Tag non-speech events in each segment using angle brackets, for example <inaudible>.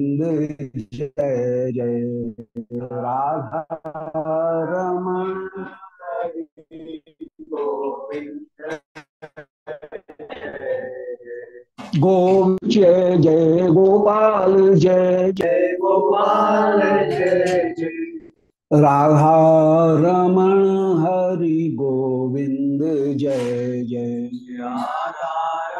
जय जय राधा रमण गो जय जय गोपाल जय जय गोपाल जय जय राधा रमण हरि गोविंद जय जय राधा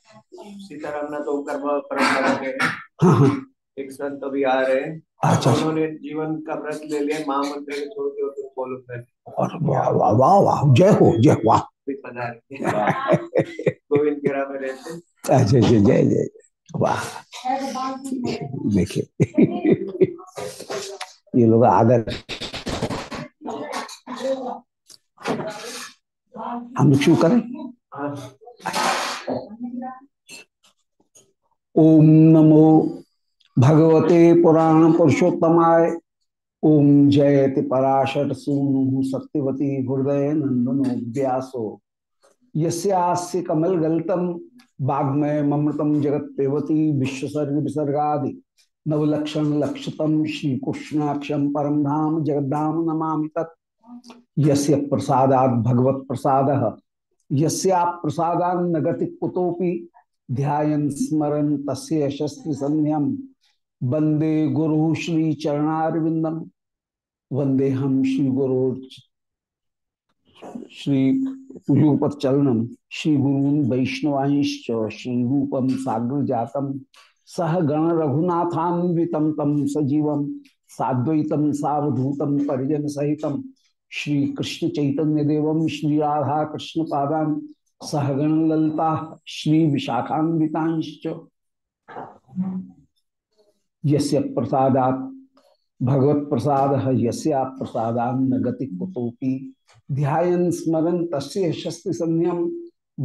सीताराम तो कर्म परंपरा के हाँ हाँ एक संत अभी आ रहे हैं। अच्छा उन्होंने जीवन का व्रत ले लिया महामंत्र के छोड़ के उसको फॉलो कर और वाह वाह वाह वाह जय हो जय वाह। गोविंद के राह में रहते अच्छा जय जय जय वाह। देखिए ये लोग आदर। हम लोग शुरू करें? हाँ। ओम नमो भगवते पुराण पुरुषोत्तमाय। ओम जयति पराशर सूनु सत्यवती हृदय नंदनो व्यासो। यस्यास्य कमल गलतम वाग्मय ममृतम जगत पेवती विश्वसर्ग विसर्गा नवलक्षण लक्षतम श्री कृष्णाक्षम परम धाम जगद्धाम नमा तत्। यस्य प्रसादात् भगवत प्रसादः यस्या प्रसादान् न गति कुतोपि ध्यान स्मरन तस्य संध्यम वंदे गुरु श्री चरणारविंदम वंदे हम श्री गुरु श्री युगपत चरणम श्री गुरून वैष्णवांश्च श्री रूपम साग्र जातम सह गण रघुनाथान्वितम तम सजीवम। साद्वैतम सावधूतम परिजन सहितम श्री कृष्ण चैतन्य देवम श्री राधा कृष्ण पादान सहगण ललता श्री विशाखान्वितांश्च। यस्य प्रसादात् भगवत प्रसाद यस्या प्रसादान्न गति कुतोपि ध्यान स्मरन तस्य शस्त्र संयम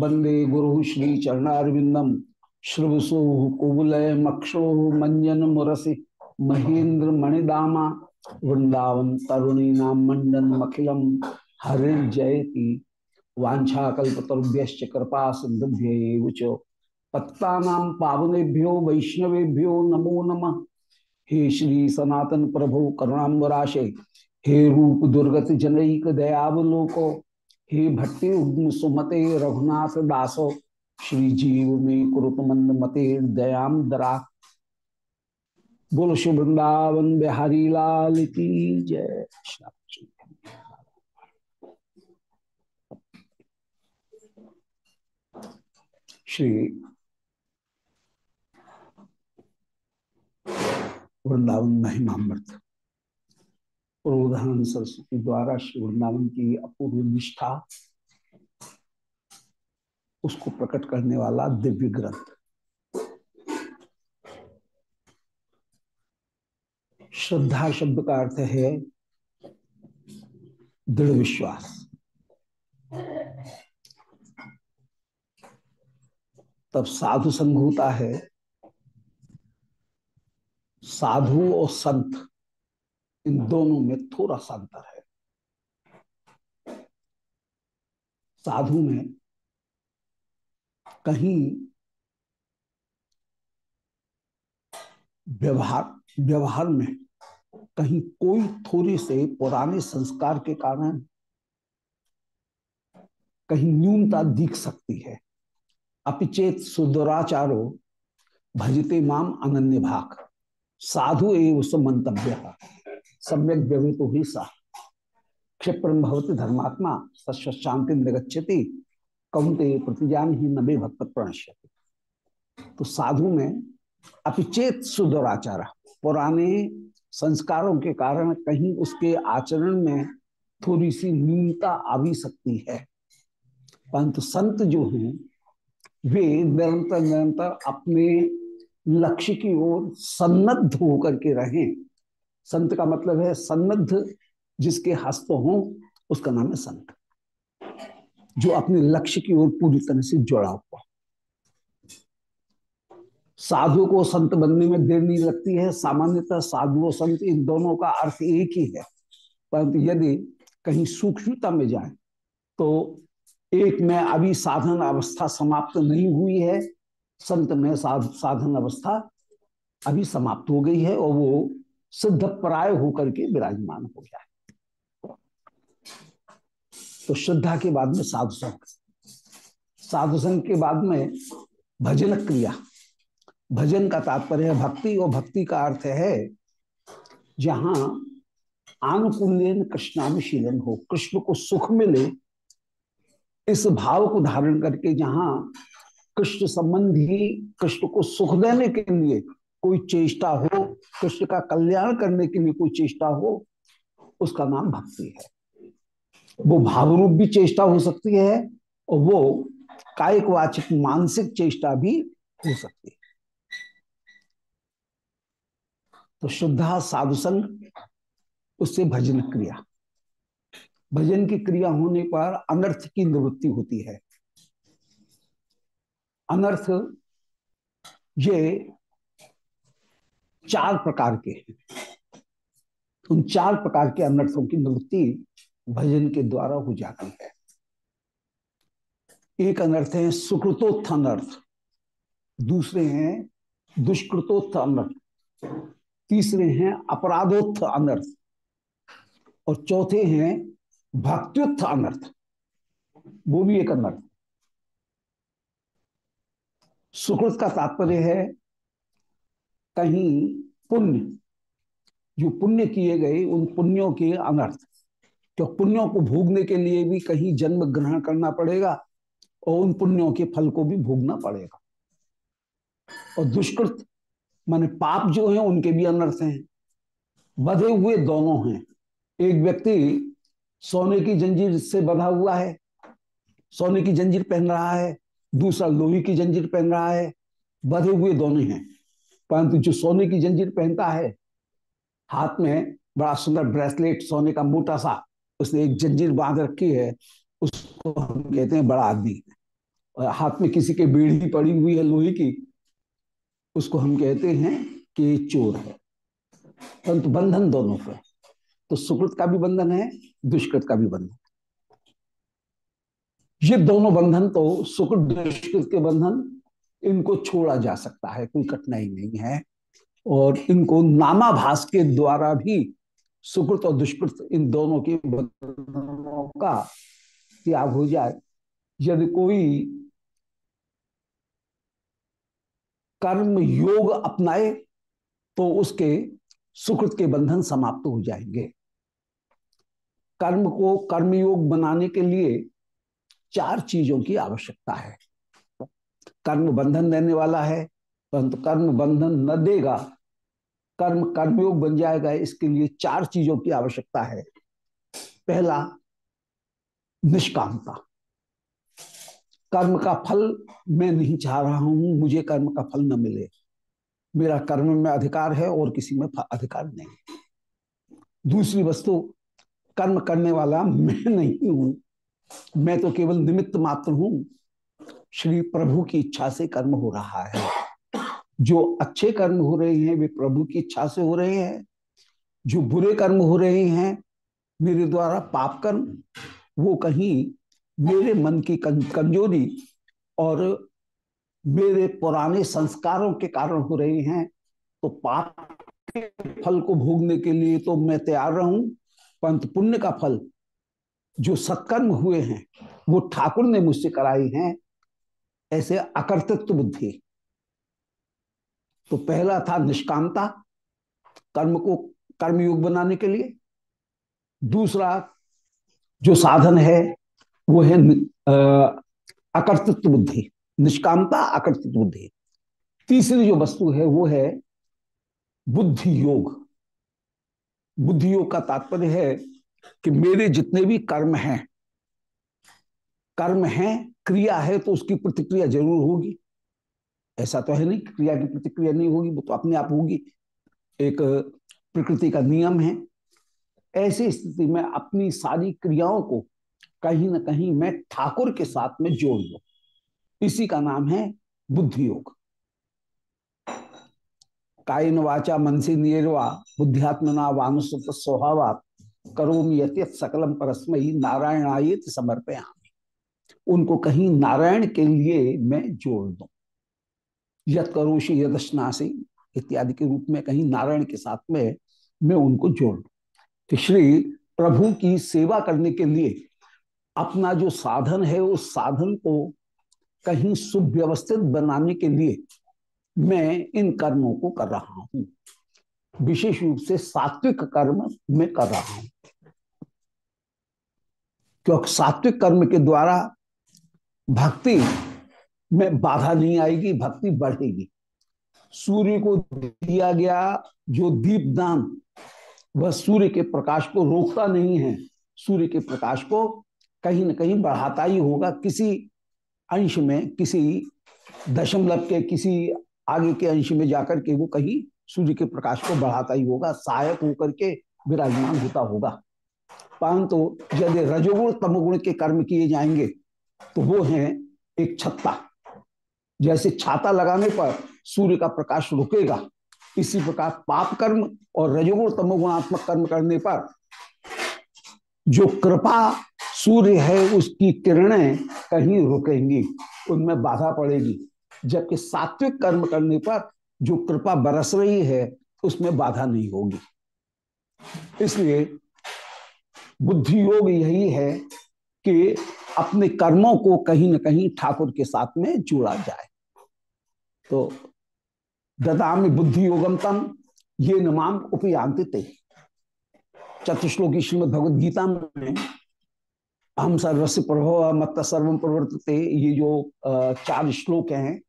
वंदे गुरु श्री चरणारविंदम श्रुवसु कुबुलय मक्षो मंजन मुरसि महेंद्र मणिदामा वृंदावन तरुणी नाम मंडन मखिलम हरिर् जयति वाछाकल्पतरुभ्य कृपा सिंधुभ्य पत्ता पावनेभ्यो वैष्णवेभ्यो नमो नम। हे श्री सनातन प्रभु करुणाम्बराशे, हे रूप दुर्गत जनईक दयावलोको हे भट्टी उद्म सुमते रघुनाथ दासो श्री जीव में कुरुत मंद मते दयाम दरा बोलो शुभ वृंदावन बिहारी लाल की जय। श्री वृंदावन महिमामृत। प्रोधान सरस्वती द्वारा श्री वृंदावन की अपूर्व निष्ठा, उसको प्रकट करने वाला दिव्य ग्रंथ। श्रद्धा शब्द का अर्थ है दृढ़ विश्वास। तब साधु संघ होता है। साधु और संत, इन दोनों में थोड़ा सा अंतर है। साधु में कहीं व्यवहार व्यवहार में कहीं कोई थोड़ी से पुराने संस्कार के कारण कहीं न्यूनता दिख सकती है। अपिचेत सुदुराचारो भजते माम अनन्य भाग साधु एव मंतव्य सम्यक व्यवहित ही सा। क्षिप्रम भवती धर्मात्मा सस्व शांति कौनते प्रतिजान ही नबे भक्त प्रणश्यति। तो साधु में अपिचेत सुदुराचार। पुराने संस्कारों के कारण कहीं उसके आचरण में थोड़ी सी न्यूनता आ भी सकती है। परंतु संत जो हैं वे निरंतर निरंतर अपने लक्ष्य की ओर सन्नद्ध होकर के रहें। संत का मतलब है सन्नद्ध, जिसके हस्त हो, उसका नाम है संत, जो अपने लक्ष्य की ओर पूरी तरह से जुड़ा हुआ। साधु को संत बनने में देर नहीं लगती है। सामान्यतः साधु और संत इन दोनों का अर्थ एक ही है। परंतु यदि कहीं सूक्ष्मता में जाए तो एक, में अभी साधन अवस्था समाप्त नहीं हुई है। संत, में साधन अवस्था अभी समाप्त हो गई है और वो सिद्ध प्राय होकर के विराजमान हो गया है। तो श्रद्धा के बाद में साधु संघ साधु संघ के बाद में भजन क्रिया। भजन का तात्पर्य है भक्ति, और भक्ति का अर्थ है जहाँ आनुकूल्यन कृष्णानुशीलन हो। कृष्ण को सुख मिले इस भाव को धारण करके जहाँ कृष्ण संबंधी कृष्ण को सुख देने के लिए कोई चेष्टा हो, कृष्ण का कल्याण करने के लिए कोई चेष्टा हो, उसका नाम भक्ति है। वो भाव रूप भी चेष्टा हो सकती है और वो कायिक वाचिक मानसिक चेष्टा भी हो सकती है। तो शुद्धा साधु संग, उससे भजन क्रिया। भजन की क्रिया होने पर अनर्थ की निवृत्ति होती है। अनर्थ ये चार प्रकार के हैं। उन चार प्रकार के अनर्थों की निवृत्ति भजन के द्वारा हो जाती है। एक अनर्थ है सुकृतोत्थ अनर्थ, दूसरे हैं दुष्कृतोत्थ अनर्थ, तीसरे हैं अपराधोत्थ अनर्थ और चौथे हैं भक्त्युत्थ अनर्थ। वो भी एक अनर्थ। सुकृत का तात्पर्य है, कहीं पुण्य, जो पुण्य किए गए, उन पुण्यों के अनर्थ। तो पुण्यों को भोगने के लिए भी कहीं जन्म ग्रहण करना पड़ेगा, और उन पुण्यों के फल को भी भोगना पड़ेगा। और दुष्कृत, माने पाप जो है, उनके भी अनर्थ हैं। बधे हुए दोनों हैं। एक व्यक्ति सोने की जंजीर से बधा हुआ है। सोने की जंजीर पहन रहा है, दूसरा लोही की जंजीर पहन रहा है, बधे हुए दोनों हैं परंतु जो सोने की जंजीर पहनता है, हाथ में बड़ा सुंदर ब्रेसलेट, सोने का मोटा सा, उसने एक जंजीर बाँध रखी है, उसको हम कहते हैं बड़ा आदमी। और हाथ में किसी के बेड़ी पड़ी हुई है लोहे की, उसको हम कहते हैं कि चोर है। परंतु बंधन दोनों का तो सुकृत का भी बंधन है दुष्कृत का भी बंधन। ये दोनों बंधन तो सुकृत दुष्कृत के बंधन, इनको छोड़ा जा सकता है, कोई कठिनाई नहीं है। और इनको नामाभास के द्वारा भी सुकृत और दुष्कृत इन दोनों के बंधनों का त्याग हो जाए। यदि कोई कर्म योग अपनाए तो उसके सुकृत के बंधन समाप्त हो जाएँगे। कर्म को कर्मयोग बनाने के लिए चार चीज़ों की आवश्यकता है। कर्म बंधन देने वाला है, परंतु कर्म बंधन न देगा, कर्म कर्मयोग बन जाएगा, इसके लिए चार चीज़ों की आवश्यकता है। पहला, निष्कामता। कर्म का फल मैं नहीं चाह रहा हूँ, मुझे कर्म का फल न मिले। मेरा कर्म में अधिकार है और किसी में अधिकार नहीं। दूसरी वस्तु कर्म करने वाला मैं नहीं हूँ। मैं तो केवल निमित्त मात्र हूँ। श्री प्रभु की इच्छा से कर्म हो रहा है। जो अच्छे कर्म हो रहे हैं, वे प्रभु की इच्छा से हो रहे हैं। जो बुरे कर्म हो रहे हैं, मेरे द्वारा पाप कर्म, वो कहीं मेरे मन की कमज़ोरी और मेरे पुराने संस्कारों के कारण हो रहे हैं तो पाप के फल को भोगने के लिए तो मैं तैयार रहूँ। पंत पुण्य का फल, जो सत्कर्म हुए हैं, वो ठाकुर ने मुझसे कराई हैं, ऐसे अकर्तृत्व बुद्धि। तो पहला था निष्कामता, कर्म को कर्मयोग बनाने के लिए। दूसरा, जो साधन है, वो है अकर्तृत्व बुद्धि, निष्कामता, अकर्तृत्व बुद्धि। तीसरी जो वस्तु है, वो है बुद्धि योग। बुद्धि योग का तात्पर्य है कि मेरे जितने भी कर्म हैं कर्म हैं, क्रिया है तो उसकी प्रतिक्रिया ज़रूर होगी। ऐसा तो है नहीं क्रिया की प्रतिक्रिया नहीं होगी, वो तो अपने आप होगी। एक प्रकृति का नियम है। ऐसी स्थिति में अपनी सारी क्रियाओं को कहीं ना कहीं मैं ठाकुर के साथ में जोड़ दू इसी का नाम है बुद्धि योग कायन वाचा मनसी निर्वा, बुद्धियात्मना वानुसत स्वभावा करोम यत सकलम परस्मयी नारायणायत समर्पयामी। उनको कहीं नारायण के लिए मैं जोड़ दू। यद करोशी यदशनासी इत्यादि के रूप में कहीं नारायण के साथ में मैं उनको जोड़ दू। कि श्री प्रभु की सेवा करने के लिए अपना जो साधन है, उस साधन को कहीं सुव्यवस्थित बनाने के लिए मैं इन कर्मों को कर रहा हूँ। विशेष रूप से सात्विक कर्म में कर रहा हूँ। क्योंकि सात्विक कर्म के द्वारा भक्ति में बाधा नहीं आएगी, भक्ति बढ़ेगी। सूर्य को दिया गया जो दीपदान वह सूर्य के प्रकाश को रोकता नहीं है। सूर्य के प्रकाश को कहीं ना कहीं बढ़ाता ही होगा। किसी अंश में, किसी दशमलव के, किसी आगे के अंश में जाकर के वो कहीं सूर्य के प्रकाश को बढ़ाता ही होगा, सहायक होकर के विराजमान होता होगा। परंतु यदि रजोगुण, तमोगुण के कर्म किए जाएँगे तो वो है एक छत्ता। जैसे छाता लगाने पर सूर्य का प्रकाश रुकेगा, इसी प्रकार पाप कर्म और रजोगुण, तमोगुणात्मक कर्म करने पर जो कृपा सूर्य है, उसकी किरणें कहीं रुकेंगी, उनमें बाधा पड़ेगी। जबकि सात्विक कर्म करने पर जो कृपा बरस रही है, उसमें बाधा नहीं होगी। इसलिए बुद्धि योग यही है कि अपने कर्मों को कहीं ना कहीं ठाकुर के साथ में जोड़ा जाए। तो ददामी बुद्धि योगम तम, ये नमाम उपयांत चतुश्लोकी श्रीमद भगवद गीता में हम सर्वस्व प्रभव मत सर्व प्रवर्तते। ये जो चार श्लोक हैं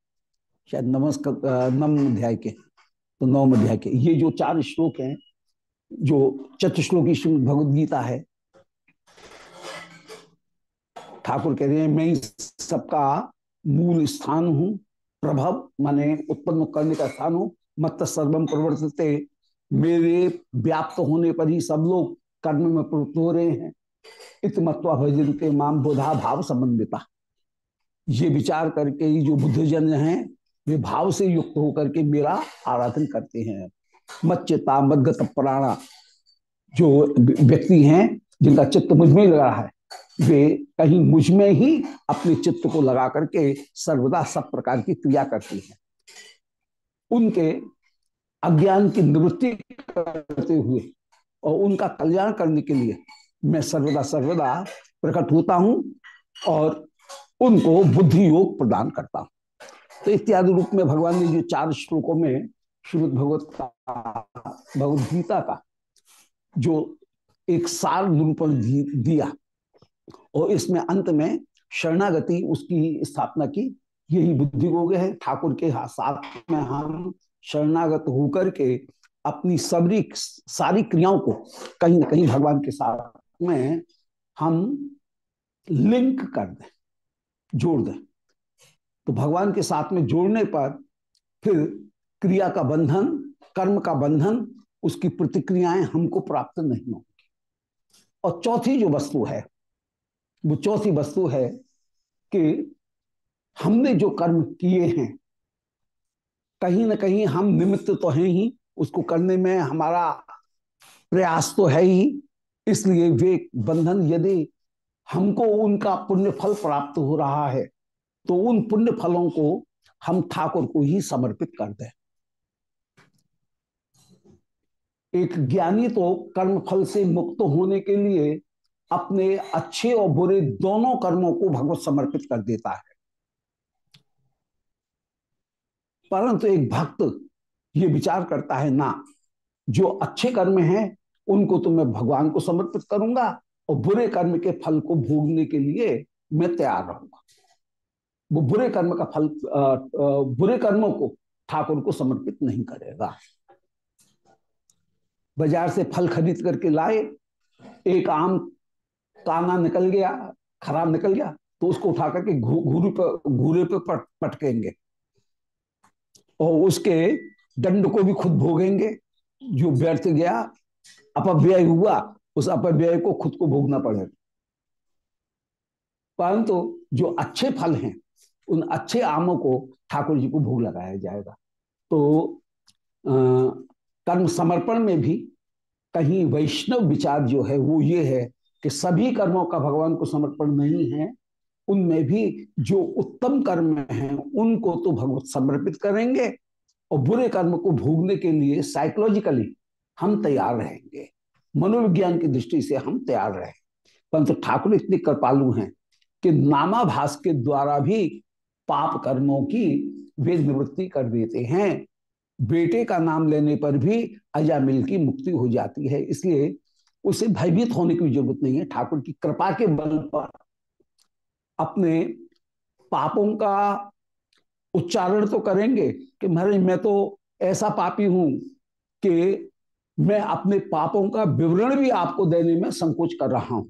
शायद नमस्कार नम अध्याय के तो नवम अध्याय के। ये जो चार श्लोक हैं, जो चतुश्लोकी श्रीमद भगवद गीता है, ठाकुर कह रहे हैं, मैं सबका मूल स्थान हूँ, प्रभव माने उत्पन्न करने का स्थान हूँ। मत सर्वम प्रवर्तते, मेरे व्याप्त होने पर ही सब लोग कर्म में प्रवृत्त हो रहे हैं। इतमत्वा भजन के माम बोधा भाव संबंधिता। ये विचार करके जो बुद्धजन हैं वे भाव से युक्त होकर के मेरा आराधन करते हैं। मच्चिता मदगत प्राणा। जो व्यक्ति हैं, जिनका चित्त मुझमें लगा है, वे कहीं मुझमें ही अपने चित्त को लगा करके सर्वदा सब प्रकार की क्रिया करती हैं। उनके अज्ञान की निवृत्ति करते हुए और उनका कल्याण करने के लिए मैं सर्वदा सर्वदा प्रकट होता हूँ और उनको बुद्धि योग प्रदान करता हूँ। तो इत्यादि रूप में भगवान ने जो चार श्लोकों में श्रीमद भगवत भगवत गीता का जो एक सार निरूपण दिया और इसमें अंत में शरणागति उसकी स्थापना की, यही बुद्धि है ठाकुर के साथ में हम शरणागत होकर के अपनी सबरी, सारी क्रियाओं को कहीं ना कहीं भगवान के साथ में हम लिंक कर दें, जोड़ दें। तो भगवान के साथ में जोड़ने पर फिर क्रिया का बंधन, कर्म का बंधन, उसकी प्रतिक्रियाएँ हमको प्राप्त नहीं होंगी। और चौथी जो वस्तु है, वो चौथी वस्तु है कि हमने जो कर्म किए हैं, कहीं ना कहीं हम निमित्त तो हैं ही, उसको करने में हमारा प्रयास तो है ही, इसलिए वे बंधन यदि हमको उनका पुण्य फल प्राप्त हो रहा है तो उन पुण्य फलों को हम ठाकुर को ही समर्पित कर दें एक ज्ञानी तो कर्म फल से मुक्त होने के लिए अपने अच्छे और बुरे दोनों कर्मों को भगवत समर्पित कर देता है। परंतु एक भक्त ये विचार करता है, ना, जो अच्छे कर्म हैं, उनको तो मैं भगवान को समर्पित करूँगा और बुरे कर्म के फल को भोगने के लिए मैं तैयार रहूँगा। वो बुरे कर्म का फल बुरे कर्मों को ठाकुर को समर्पित नहीं करेगा। बाज़ार से फल खरीद करके लाए एक आम काना निकल गया खराब निकल गया तो उसको उठा करके घूरे पर घूरे पर पट, पटकेंगे। और उसके दंड को भी खुद भोगेंगे। जो व्यर्थ गया अपव्यय हुआ उस अपव्यय को खुद को भोगना पड़ेगा। परंतु तो जो अच्छे फल हैं उन अच्छे आमों को ठाकुर जी को भोग लगाया जाएगा। तो कर्म समर्पण में भी कहीं वैष्णव विचार जो है वो ये है कि सभी कर्मों का भगवान को समर्पण नहीं है। उनमें भी जो उत्तम कर्म हैं, उनको तो भगवत समर्पित करेंगे और बुरे कर्म को भोगने के लिए साइकोलॉजिकली हम तैयार रहेंगे। मनोविज्ञान की दृष्टि से हम तैयार रहे। परंतु ठाकुर इतने कृपालु हैं कि नामाभास के द्वारा भी पाप कर्मों की वे निवृत्ति कर देते हैं। बेटे का नाम लेने पर भी अजामिल की मुक्ति हो जाती है, इसलिए उसे भयभीत होने की ज़रूरत नहीं है। ठाकुर की कृपा के बल पर अपने पापों का उच्चारण तो करेंगे कि महाराज, मैं तो ऐसा पापी हूँ कि मैं अपने पापों का विवरण भी आपको देने में संकोच कर रहा हूँ।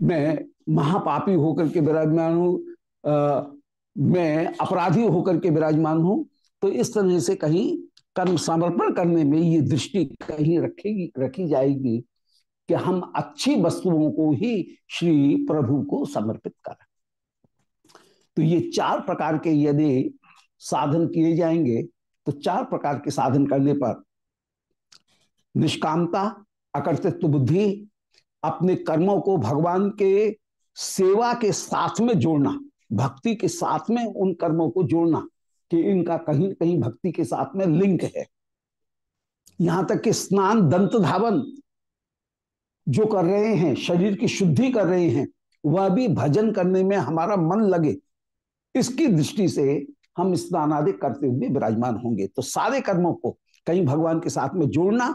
मैं महापापी होकर के विराजमान हूँ मैं अपराधी होकर के विराजमान हूँ तो इस तरह से कहीं कर्म, समर्पण करने में ये दृष्टि कहीं रखेगी, रखी जाएगी कि हम अच्छी वस्तुओं को ही श्री प्रभु को समर्पित करें। तो ये चार प्रकार के यदि साधन किए जाएँगे तो चार प्रकार के साधन करने पर निष्कामता, अकर्तृत्व बुद्धि, अपने कर्मों को भगवान के सेवा के साथ में जोड़ना भक्ति के साथ में उन कर्मों को जोड़ना कि इनका कहीं कहीं भक्ति के साथ में लिंक है। यहाँ तक कि स्नान, दंत धावन जो कर रहे हैं, शरीर की शुद्धि कर रहे हैं, वह भी भजन करने में हमारा मन लगे। इसकी दृष्टि से हम स्नान आदि करते हुए विराजमान होंगे। तो सारे कर्मों को कहीं भगवान के साथ में जोड़ना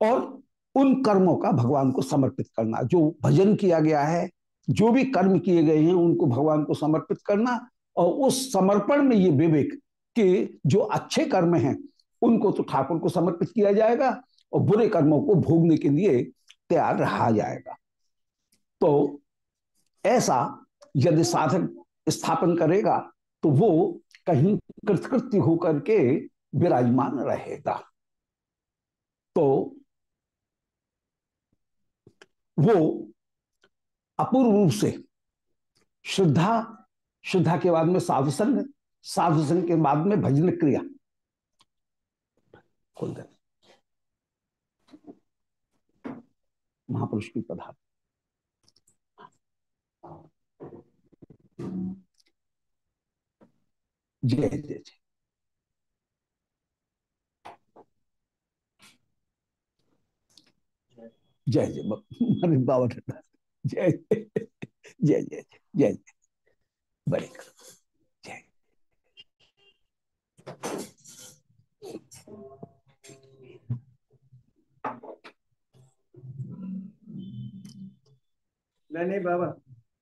और उन कर्मों का भगवान को समर्पित करना, जो भजन किया गया है जो भी कर्म किए गए हैं, उनको भगवान को समर्पित करना और उस समर्पण में ये विवेक कि जो अच्छे कर्म हैं, उनको तो ठाकुर को समर्पित किया जाएगा और बुरे कर्मों को भोगने के लिए तैयार रहा जाएगा। तो ऐसा यदि साधक स्थापन करेगा तो वो कहीं कृतकृत्य होकर के विराजमान रहेगा। तो वो अपूर्व रूप से। श्रद्धा श्रद्धा के बाद में साधु संग साधु संग के बाद में भजन क्रिया। खोल दे। महापुरुष की पदार्थ जय जय जय। जय जय। <laughs> बाबा ठंडा जय जय जय जय बड़े जय। नहीं नहीं बाबा।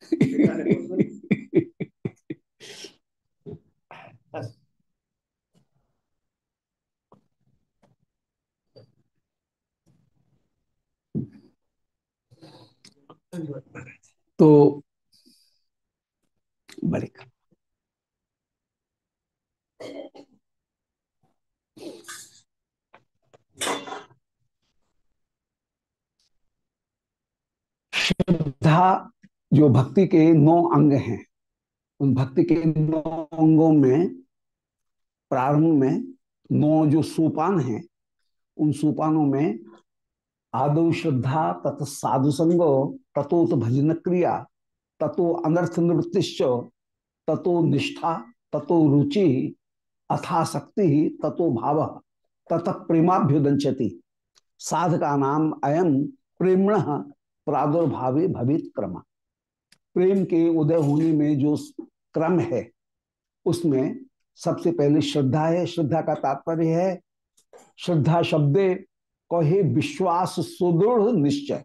<laughs> <laughs> तो बड़े श्रद्धा जो भक्ति के नौ अंग हैं, उन भक्ति के नौ अंगों में, प्रारंभ में नौ जो सोपान हैं, उन सोपानों में आदौ श्रद्धा, तत् साधु संगो, ततो तो भजन क्रिया ततो अनर्थ निवृत्तिश्च, ततो निष्ठा, ततो रुचि अथाशक्ति ततो भाव, तत प्रेमाभ्युदंचति। साधका नाम अयम प्रेमण प्रादुर्भावे भवित क्रम। प्रेम के उदय होने में जो क्रम है, उसमें सबसे पहले श्रद्धा है। श्रद्धा का तात्पर्य है, श्रद्धा शब्दे कहे विश्वास सुदृढ़ निश्चय।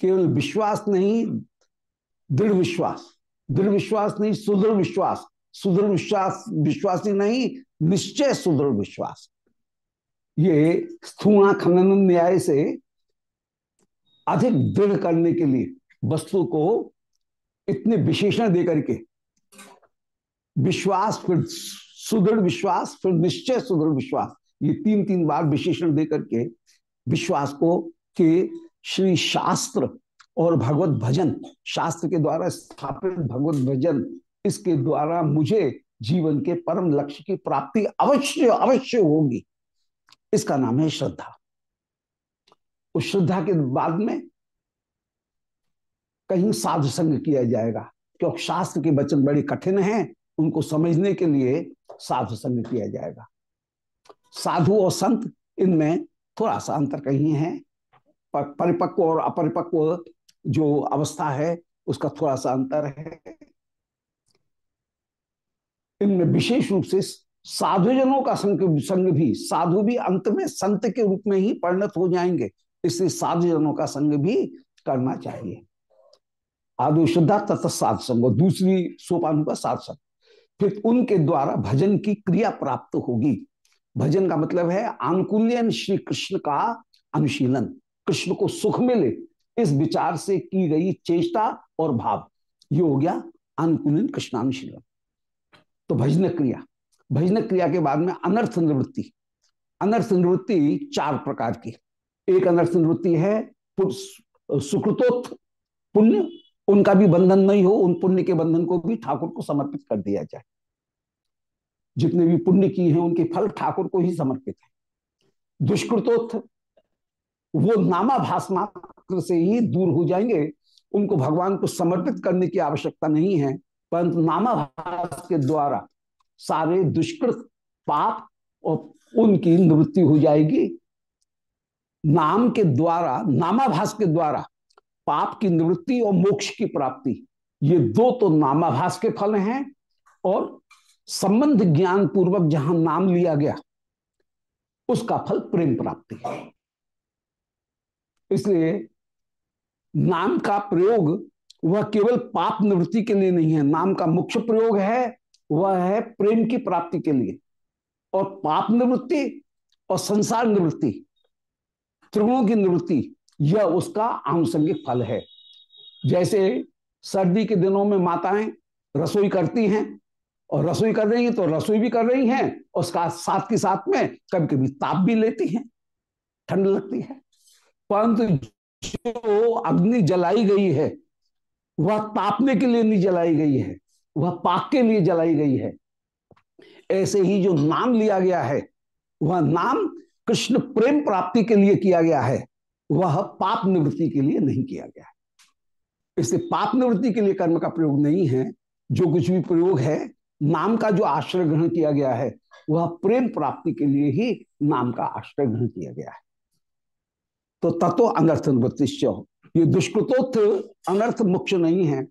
केवल विश्वास नहीं, दृढ़ विश्वास। दृढ़ विश्वास नहीं, सुदृढ़ विश्वास। सुदृढ़ विश्वास, विश्वासी नहीं, निश्चय सुदृढ़ विश्वास। ये स्थूणा खनन न्याय से अधिक दृढ़ करने के लिए वस्तु को इतने विशेषण देकर के विश्वास, फिर सुदृढ़ विश्वास, फिर निश्चय सुदृढ़ विश्वास, ये तीन तीन बार विशेषण देकर के विश्वास को कि श्री शास्त्र और भगवत भजन, शास्त्र के द्वारा स्थापित भगवत भजन, इसके द्वारा मुझे जीवन के परम लक्ष्य की प्राप्ति अवश्य अवश्य होगी। इसका नाम है श्रद्धा। उस श्रद्धा के बाद में कहीं साधु संग किया जाएगा, क्योंकि शास्त्र के वचन बड़े कठिन हैं, उनको समझने के लिए साधु संग किया जाएगा। साधु और संत, इनमें थोड़ा सा अंतर कहीं है। परिपक्व और अपरिपक्व जो अवस्था है, उसका थोड़ा सा अंतर है। इनमें विशेष रूप से साधुजनों का संग संग भी, साधु भी अंत में संत के रूप में ही परिणत हो जाएँगे। इसलिए साधुजनों का संग भी करना चाहिए। आदु शुद्धा तथा साध संग दूसरी सोपान का साध संग। फिर उनके द्वारा भजन की क्रिया प्राप्त होगी। भजन का मतलब है आनुकूल्यन श्री कृष्ण का अनुशीलन, कृष्ण को सुख मिले। इस विचार से की गई चेष्टा और भाव, ये हो गया अनुकूलन कृष्णानुशीलन। तो भजन क्रिया भजन क्रिया के बाद में अनर्थ निवृत्ति। अनर्थ निवृत्ति चार प्रकार की। एक अनर्थ निवृत्ति है सुकृतोत्थ पुण्य, उनका भी बंधन नहीं हो, उन पुण्य के बंधन को भी ठाकुर को समर्पित कर दिया जाए। जितने भी पुण्य किए हैं, उनके फल ठाकुर को ही समर्पित है। दुष्कृतोत्थ, वो नामाभास मात्र से ही दूर हो जाएँगे। उनको भगवान को समर्पित करने की आवश्यकता नहीं है, परंतु नामाभास के द्वारा सारे दुष्कृत पाप और उनकी निवृत्ति हो जाएगी। नाम के द्वारा नामाभास के द्वारा पाप की निवृत्ति और मोक्ष की प्राप्ति, ये दो तो नामाभास के फल हैं और संबंध ज्ञान पूर्वक जहाँ नाम लिया गया, उसका फल प्रेम प्राप्ति है। इसलिए नाम का प्रयोग वह केवल पाप निवृत्ति के लिए नहीं है, नाम का मुख्य प्रयोग है, वह है प्रेम की प्राप्ति के लिए। और पाप निवृत्ति और संसार निवृत्ति, त्रिगुणों की निवृत्ति, यह उसका आनुषंगिक फल है। जैसे सर्दी के दिनों में माताएँ रसोई करती हैं और रसोई कर रही हैं तो रसोई भी कर रही हैं उसका साथ के साथ में कभी कभी ताप भी लेती हैं। ठंड लगती है। परंतु जो अग्नि जलाई गई है, वह तापने के लिए नहीं जलाई गई है, वह पाक के लिए जलाई गई है। ऐसे ही जो नाम लिया गया है, वह नाम कृष्ण प्रेम प्राप्ति के लिए किया गया है, वह पाप निवृत्ति के लिए नहीं किया गया है। इससे पाप निवृत्ति के लिए कर्म का प्रयोग नहीं है। जो कुछ भी प्रयोग है नाम का जो आश्रय ग्रहण किया गया है, वह प्रेम प्राप्ति के लिए ही नाम का आश्रय ग्रहण किया गया है। तो तत्व अनर्थ निवृत्तिश्च। ये दुष्कृतोत्थ अनर्थ मुख्य नहीं है।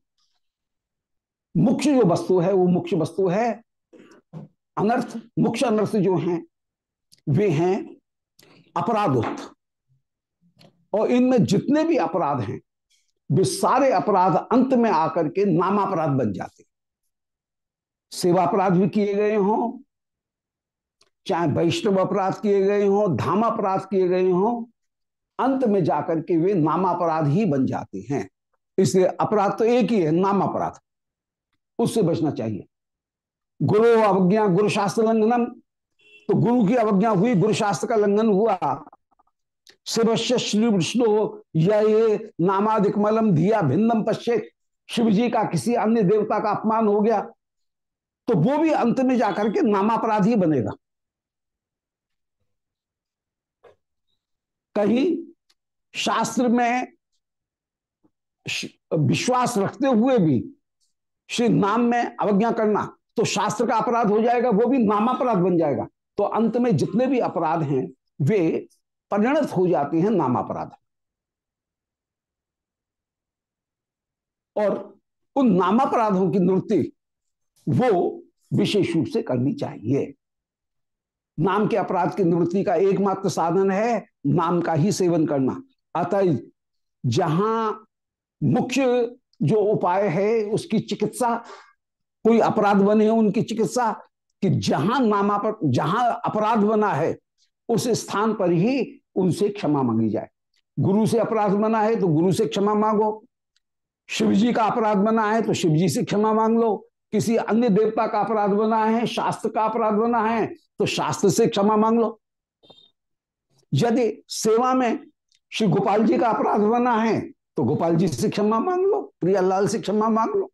मुख्य जो वस्तु है, वो मुख्य वस्तु है। अनर्थ मुख्य अनर्थ जो हैं, वे हैं अपराधोत्थ। और इनमें जितने भी अपराध हैं, वे सारे अपराध अंत में आकर के नामापराध बन जाते सेवा अपराध भी किए गए हों, चाहे वैष्णव अपराध किए गए हों, धाम अपराध किए गए हों, अंत में जाकर के वे नामापराध ही बन जाते हैं। इसलिए अपराध तो एक ही है, नाम अपराध। उससे बचना चाहिए। गुरु अवज्ञा गुरु शास्त्र लंघनम। तो गुरु की अवज्ञा हुई गुरु शास्त्र का लंघन हुआ। शिवश्य श्री विष्णु या नामादिकमलम धिया भिन्नम पश्चित शिव जी का किसी अन्य देवता का अपमान हो गया। तो वो भी अंत में जाकर के नामापराधी बनेगा। कहीं शास्त्र में विश्वास रखते हुए भी श्री नाम में अवज्ञा करना तो शास्त्र का अपराध हो जाएगा, वो भी नामापराध बन जाएगा। तो अंत में जितने भी अपराध हैं, वे परिणत हो जाते हैं नामापराध। और उन नामापराधों की निवृत्ति वो विशेष रूप से करनी चाहिए। नाम के अपराध की निवृत्ति का एकमात्र साधन है नाम का ही सेवन करना। अतः जहाँ मुख्य जो उपाय है उसकी चिकित्सा, कोई अपराध बने उनकी चिकित्सा कि जहाँ नामा पर जहाँ अपराध बना है, उस स्थान पर ही उनसे क्षमा मांगी जाए। गुरु से अपराध बना है तो गुरु से क्षमा मांगो। शिव जी का अपराध बना है तो शिव जी से क्षमा मांग लो। किसी अन्य देवता का अपराध बना है, शास्त्र का अपराध बना है तो शास्त्र से क्षमा मांग लो। यदि सेवा में श्री गोपाल जी का अपराध बना है तो गोपाल जी से क्षमा मांग लो, प्रियालाल से क्षमा मांग लो।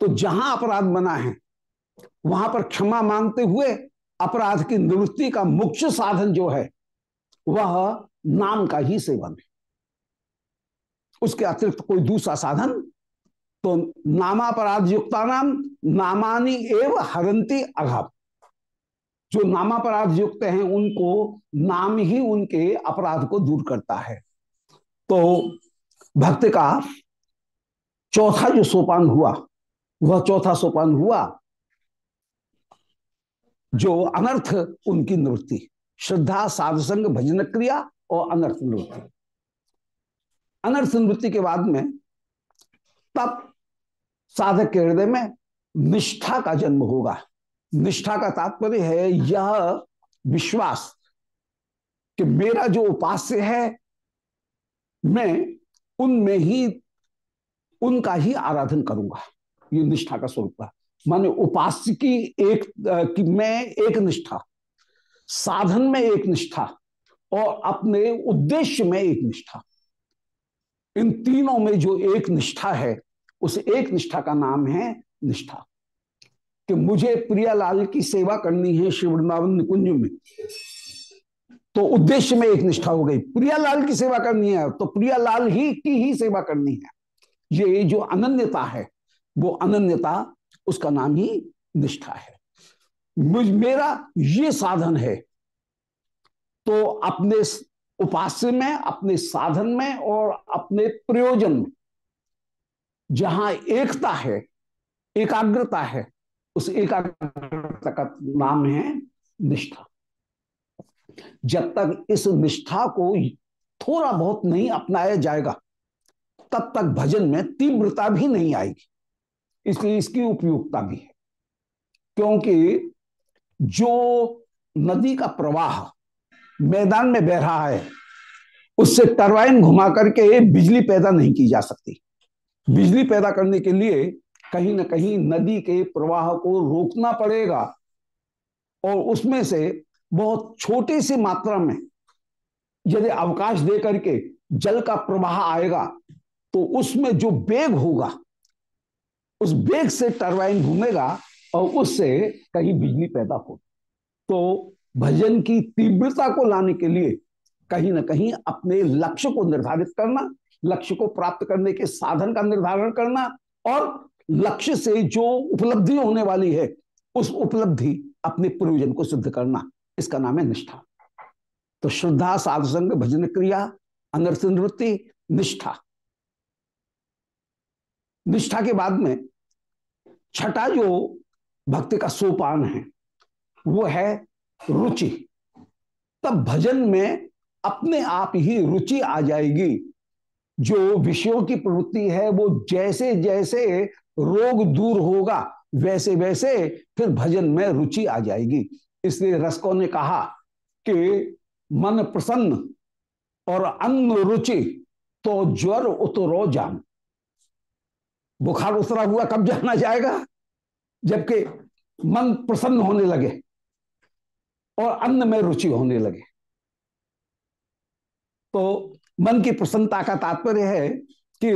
तो जहाँ अपराध बना है, वहाँ पर क्षमा मांगते हुए अपराध की निवृत्ति का मुख्य साधन जो है, वह नाम का ही सेवन है उसके अतिरिक्त कोई दूसरा साधन तो नामापराध युक्ता नाम नामानी एव हरंती अघाव जो नामापराध युक्त हैं, उनको नाम ही उनके अपराध को दूर करता है। तो भक्त का चौथा जो सोपान हुआ, वह चौथा सोपान हुआ जो अनर्थ उनकी निवृत्ति, श्रद्धा, साधुसंग, भजन क्रिया और अनर्थ निवृत्ति। अनर्थ निवृत्ति के बाद में तब साधक के हृदय में निष्ठा का जन्म होगा। निष्ठा का तात्पर्य है यह विश्वास कि मेरा जो उपास्य है, मैं उनमें ही, उनका ही आराधन करूँगा। ये निष्ठा का स्वरूप है। माने उपास्य की एक, कि मैं एक निष्ठा, साधन में एक निष्ठा और अपने उद्देश्य में एक निष्ठा। इन तीनों में जो एक निष्ठा है उस एक निष्ठा का नाम है निष्ठा। कि मुझे प्रियालाल की सेवा करनी है श्री वृंदावन निकुंज में। तो उद्देश्य में एक निष्ठा हो गई। प्रियालाल की सेवा करनी है तो प्रियालाल ही की ही सेवा करनी है। ये जो अनन्यता है, वो अनन्यता, उसका नाम ही निष्ठा है। मुझ, मेरा ये साधन है। तो अपने उपास्य में, अपने साधन में और अपने प्रयोजन में जहाँ एकता है, एकाग्रता है, उस एकाग्रता का नाम है निष्ठा। जब तक इस निष्ठा को थोड़ा बहुत नहीं अपनाया जाएगा, तब तक भजन में तीव्रता भी नहीं आएगी। इसलिए इसकी उपयोगिता भी है। क्योंकि जो नदी का प्रवाह मैदान में बह रहा है, उससे टरबाइन घुमा करके बिजली पैदा नहीं की जा सकती। बिजली पैदा करने के लिए कहीं ना कहीं नदी के प्रवाह को रोकना पड़ेगा। और उसमें से बहुत छोटी सी मात्रा में यदि अवकाश दे करके जल का प्रवाह आएगा तो उसमें जो वेग होगा, उस वेग से टरबाइन घूमेगा और उससे कहीं बिजली पैदा हो। तो भजन की तीव्रता को लाने के लिए कहीं ना कहीं अपने लक्ष्य को निर्धारित करना लक्ष्य को प्राप्त करने के साधन का निर्धारण करना और लक्ष्य से जो उपलब्धि होने वाली है, उस उपलब्धि अपने प्रयोजन को सिद्ध करना। इसका नाम है निष्ठा। तो श्रद्धा साधु साधुसंग, भजन क्रिया, अनर्थ निवृत्ति निष्ठा। निष्ठा के बाद में छठा जो भक्ति का सोपान है, वो है रुचि। तब भजन में अपने आप ही रुचि आ जाएगी। जो विषयों की प्रवृत्ति है, वो जैसे जैसे रोग दूर होगा, वैसे वैसे फिर भजन में रुचि आ जाएगी। इसलिए रसकों ने कहा कि मन प्रसन्न और अन्न रुचि तो ज्वर उतरो जान। बुखार उतरा हुआ कब जाना जाएगा? जबकि मन प्रसन्न होने लगे और अन्न में रुचि होने लगे। तो मन की प्रसन्नता का तात्पर्य है कि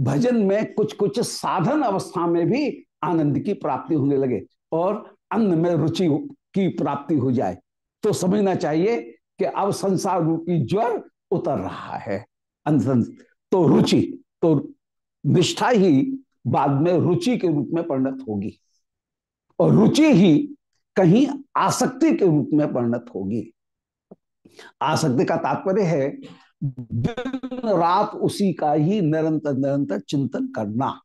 भजन में कुछ कुछ साधन अवस्था में भी आनंद की प्राप्ति होने लगे और अन्न में रुचि की प्राप्ति हो जाए। तो समझना चाहिए कि अब संसार रूपी ज्वर उतर रहा है। तो रुचि तो निष्ठा ही बाद में रुचि के रूप में परिणत होगी और रुचि ही कहीं आसक्ति के रूप में परिणत होगी। आसक्ति का तात्पर्य है दिन रात उसी का ही निरंतर निरंतर चिंतन करना।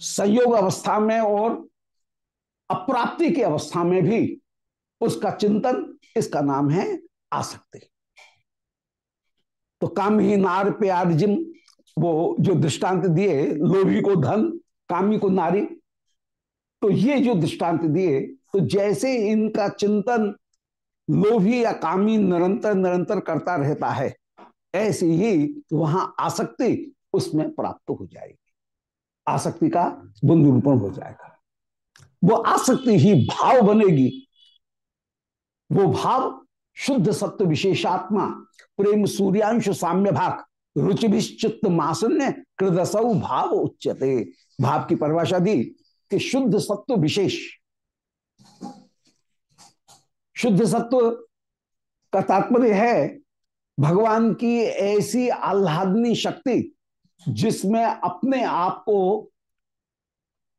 संयोग अवस्था में और अप्राप्ति की अवस्था में भी उसका चिंतन, इसका नाम है आसक्ति। तो काम ही नार प्यार जिम, वो जो दृष्टांत दिए, लोभी को धन, कामी को नारी तो ये जो दृष्टांत दिए तो जैसे इनका चिंतन लोभी या कामी निरंतर निरंतर करता रहता है ऐसी ही वहाँ आसक्ति उसमें प्राप्त हो जाएगी। आसक्ति का बुंद रूपण हो जाएगा। वो आसक्ति ही भाव बनेगी। वो भाव शुद्ध सत्य विशेषात्मा, प्रेम सूर्यांश साम्य भाग रुचिभिश्चित मासन्य, कृदसौ भाव उच्चते भाव की परिभाषा दी कि शुद्ध सत्व विशेष। शुद्ध सत्व का तात्पर्य है भगवान की ऐसी आह्लादनी शक्ति जिसमें अपने आप को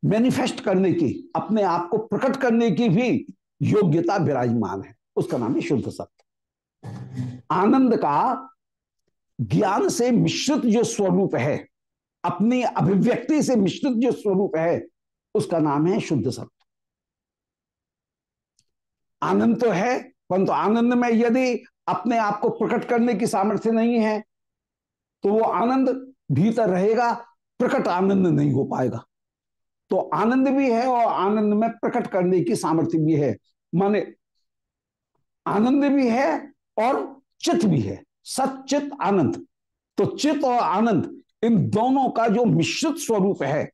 मैनिफेस्ट करने की, अपने आप को प्रकट करने की भी योग्यता विराजमान है। उसका नाम है शुद्ध सत्य। आनंद का ज्ञान से मिश्रित जो स्वरूप है, अपनी अभिव्यक्ति से मिश्रित जो स्वरूप है, उसका नाम है शुद्ध सत्य। आनंद तो है, परंतु आनंद में यदि अपने आप को प्रकट करने की सामर्थ्य नहीं है तो वो आनंद भीतर रहेगा, प्रकट आनंद नहीं हो पाएगा। तो आनंद भी है और आनंद में प्रकट करने की सामर्थ्य भी है। माने आनंद भी है और चित भी है। सचित आनंद। तो चित और आनंद, इन दोनों का जो मिश्रित स्वरूप है,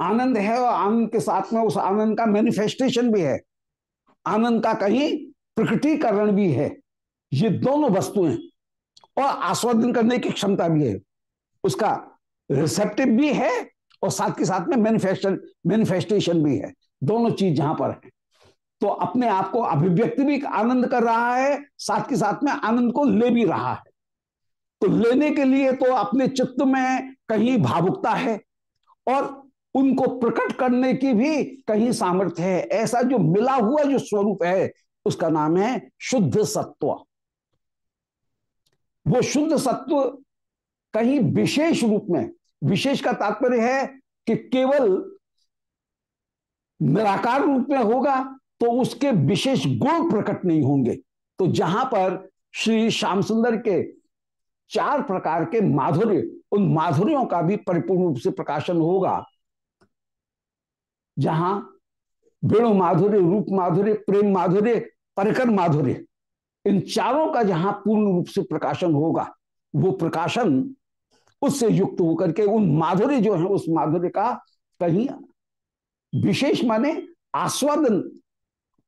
आनंद है और आनंद के साथ में उस आनंद का मैनिफेस्टेशन भी है। आनंद का कहीं प्रकटीकरण भी है। ये दोनों वस्तुएँ, और आस्वादन करने की क्षमता भी है। उसका रिसेप्टिव भी है, और साथ के साथ में मैनिफेस्टेशन मैनिफेस्टेशन भी है। दोनों चीज़ जहाँ पर है। तो अपने आप को अभिव्यक्ति भी आनंद कर रहा है, साथ के साथ में आनंद को ले भी रहा है। तो लेने के लिए तो अपने चित्त में कहीं भावुकता है, और उनको प्रकट करने की भी कहीं सामर्थ्य है। ऐसा जो मिला हुआ जो स्वरूप है, उसका नाम है शुद्ध सत्व। वो शुद्ध सत्व कहीं विशेष रूप में, विशेष का तात्पर्य है कि केवल निराकार रूप में होगा तो उसके विशेष गुण प्रकट नहीं होंगे। तो जहाँ पर श्री श्याम सुंदर के चार प्रकार के माधुर्य, उन माधुर्यों का भी परिपूर्ण रूप से प्रकाशन होगा, जहाँ वेणु माधुर्य, रूप माधुर्य, प्रेम माधुर्य, परिकर माधुर्य इन चारों का जहाँ पूर्ण रूप से प्रकाशन होगा, वो प्रकाशन उससे युक्त होकर के उन माधुर्य जो है, उस माधुर्य का कहीं विशेष माने आस्वादन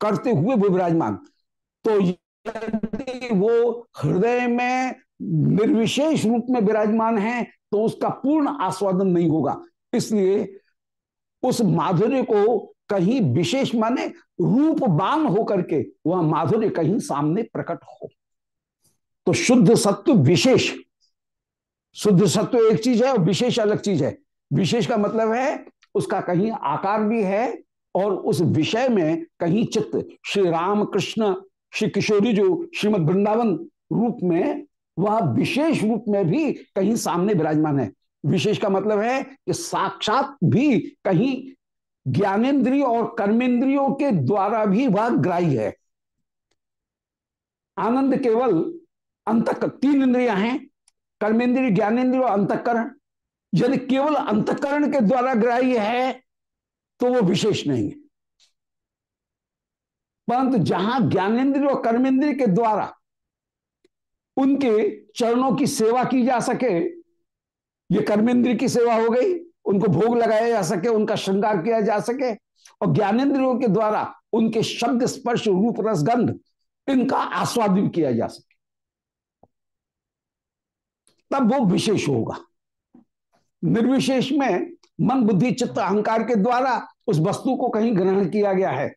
करते हुए विराजमान। तो यदि वो हृदय में निर्विशेष रूप में विराजमान है तो उसका पूर्ण आस्वादन नहीं होगा। इसलिए उस माधुर्य को कहीं विशेष माने रूपवान होकर के वह माधुर्य कहीं सामने प्रकट हो। तो शुद्ध सत्व विशेष, शुद्ध सत्व एक चीज़ है और विशेष अलग चीज़ है। विशेष का मतलब है उसका कहीं आकार भी है और उस विषय में कहीं चित्त, श्री राम कृष्ण, श्री किशोरी जो श्रीमद वृंदावन रूप में, वह विशेष रूप में भी कहीं सामने विराजमान है। विशेष का मतलब है कि साक्षात भी कहीं ज्ञानेन्द्रिय और कर्मेंद्रियों के द्वारा भी वह ग्राह्य है। आनंद केवल अंत तीन इंद्रिया हैं, कर्मेंद्रिय ज्ञानेन्द्रिय और अंतकरण। यदि केवल अंतकरण के द्वारा ग्राह्य है तो वो विशेष नहीं है। परंतु जहाँ ज्ञानेन्द्रिय और कर्मेंद्रिय के द्वारा उनके चरणों की सेवा की जा सके, ये कर्मेंद्रिय की सेवा हो गई उनको भोग लगाया जा सके, उनका श्रृंगार किया जा सके। और ज्ञानेन्द्रियों के द्वारा उनके शब्द स्पर्श रूप रसगंध इनका आस्वादन किया जा सके। तब वो विशेष होगा। निर्विशेष में मन, बुद्धि, चित्त, अहंकार के द्वारा उस वस्तु को कहीं ग्रहण किया गया है,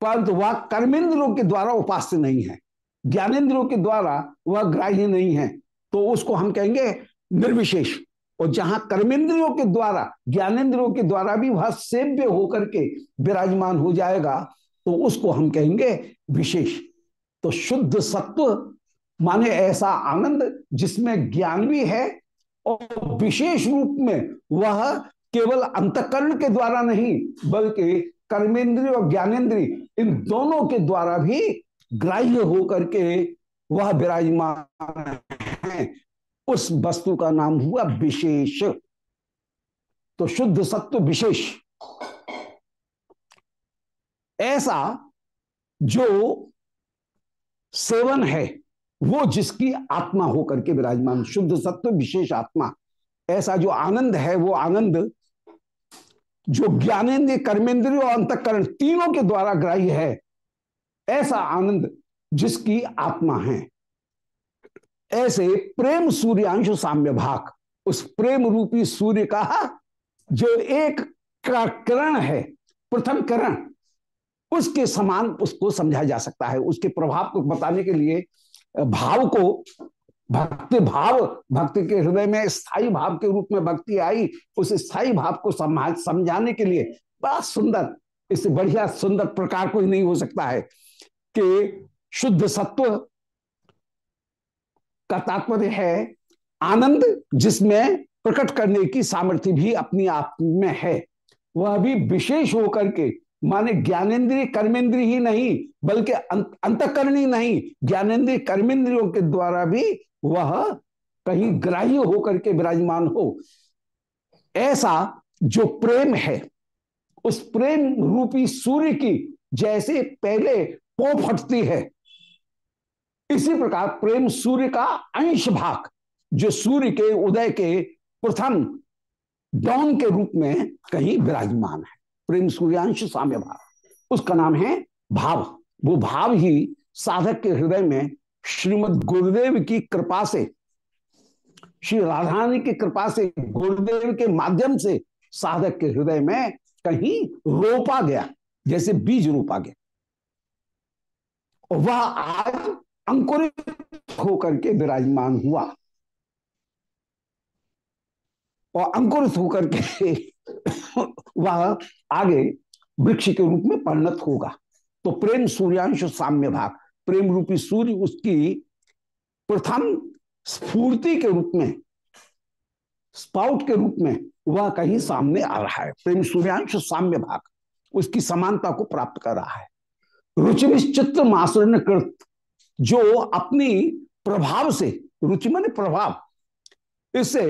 परंतु वह कर्मेंद्रों के द्वारा उपास्य नहीं है। ज्ञानेन्द्रों के द्वारा वह ग्राह्य नहीं है तो उसको हम कहेंगे निर्विशेष। और जहाँ कर्मेंद्रियों के द्वारा ज्ञानेन्द्रियों के द्वारा भी वह सेव्य होकर के विराजमान हो जाएगा तो उसको हम कहेंगे विशेष। तो शुद्ध सत्व माने ऐसा आनंद जिसमें ज्ञान भी है और विशेष रूप में वह केवल अंतकरण के द्वारा नहीं, बल्कि कर्मेंद्रिय और ज्ञानेन्द्रिय इन दोनों के द्वारा भी ग्राह्य होकर के वह विराजमान है। उस वस्तु का नाम हुआ विशेष। तो शुद्ध सत्व विशेष। ऐसा जो सेवन है, वो जिसकी आत्मा होकर के विराजमान, शुद्ध सत्व विशेष आत्मा। ऐसा जो आनंद है, वो आनंद जो ज्ञानेन्द्रिय, कर्मेंद्रिय और अंतकरण तीनों के द्वारा ग्राह्य है, ऐसा आनंद जिसकी आत्मा है। ऐसे प्रेम सूर्यांश साम्य भाग, उस प्रेम रूपी सूर्य का जो एक किरण है, प्रथम किरण, उसके समान उसको समझा जा सकता है। उसके प्रभाव को बताने के लिए, भाव को, भक्ति भाव, भक्ति के हृदय में स्थायी भाव के रूप में भक्ति आई, उस स्थायी भाव को समझाने के लिए बड़ा सुंदर इससे बढ़िया सुंदर प्रकार कोई नहीं हो सकता है कि शुद्ध सत्व का तात्पर्य है, आनंद जिसमें प्रकट करने की सामर्थ्य भी अपनी आप में है। वह भी विशेष होकर के, माने ज्ञानेन्द्रिय कर्मेंद्रिय ही नहीं, बल्कि अंतकरणी नहीं, ज्ञानेन्द्रिय कर्मेंद्रियों के द्वारा भी वह कहीं ग्राह्य होकर के विराजमान हो। ऐसा जो प्रेम है, उस प्रेम रूपी सूर्य की जैसे पहले पो फटती है इसी प्रकार प्रेम सूर्य का अंश भाग, जो सूर्य के उदय के प्रथम डॉन के रूप में कहीं विराजमान है। प्रेम सूर्यांश साम्य भाव। उसका नाम है भाव। वो भाव ही साधक के हृदय में श्रीमद गुरुदेव की कृपा से, श्री राधानी की कृपा से, गुरुदेव के माध्यम से साधक के हृदय में कहीं रोपा गया, जैसे बीज रोपा गया। वह आज अंकुरित होकर के विराजमान हुआ। और अंकुरित होकर के वह आगे वृक्ष के रूप में परिणत होगा। तो प्रेम सूर्यांश साम्य भाग। प्रेम रूपी सूर्य उसकी प्रथम स्फूर्ति के रूप में, स्पाउट के रूप में वह कहीं सामने आ रहा है। प्रेम सूर्यांश साम्य भाग। उसकी समानता को प्राप्त कर रहा है। रुचि चित्र मासुर कृत जो अपनी प्रभाव से रुचि माने प्रभाव इससे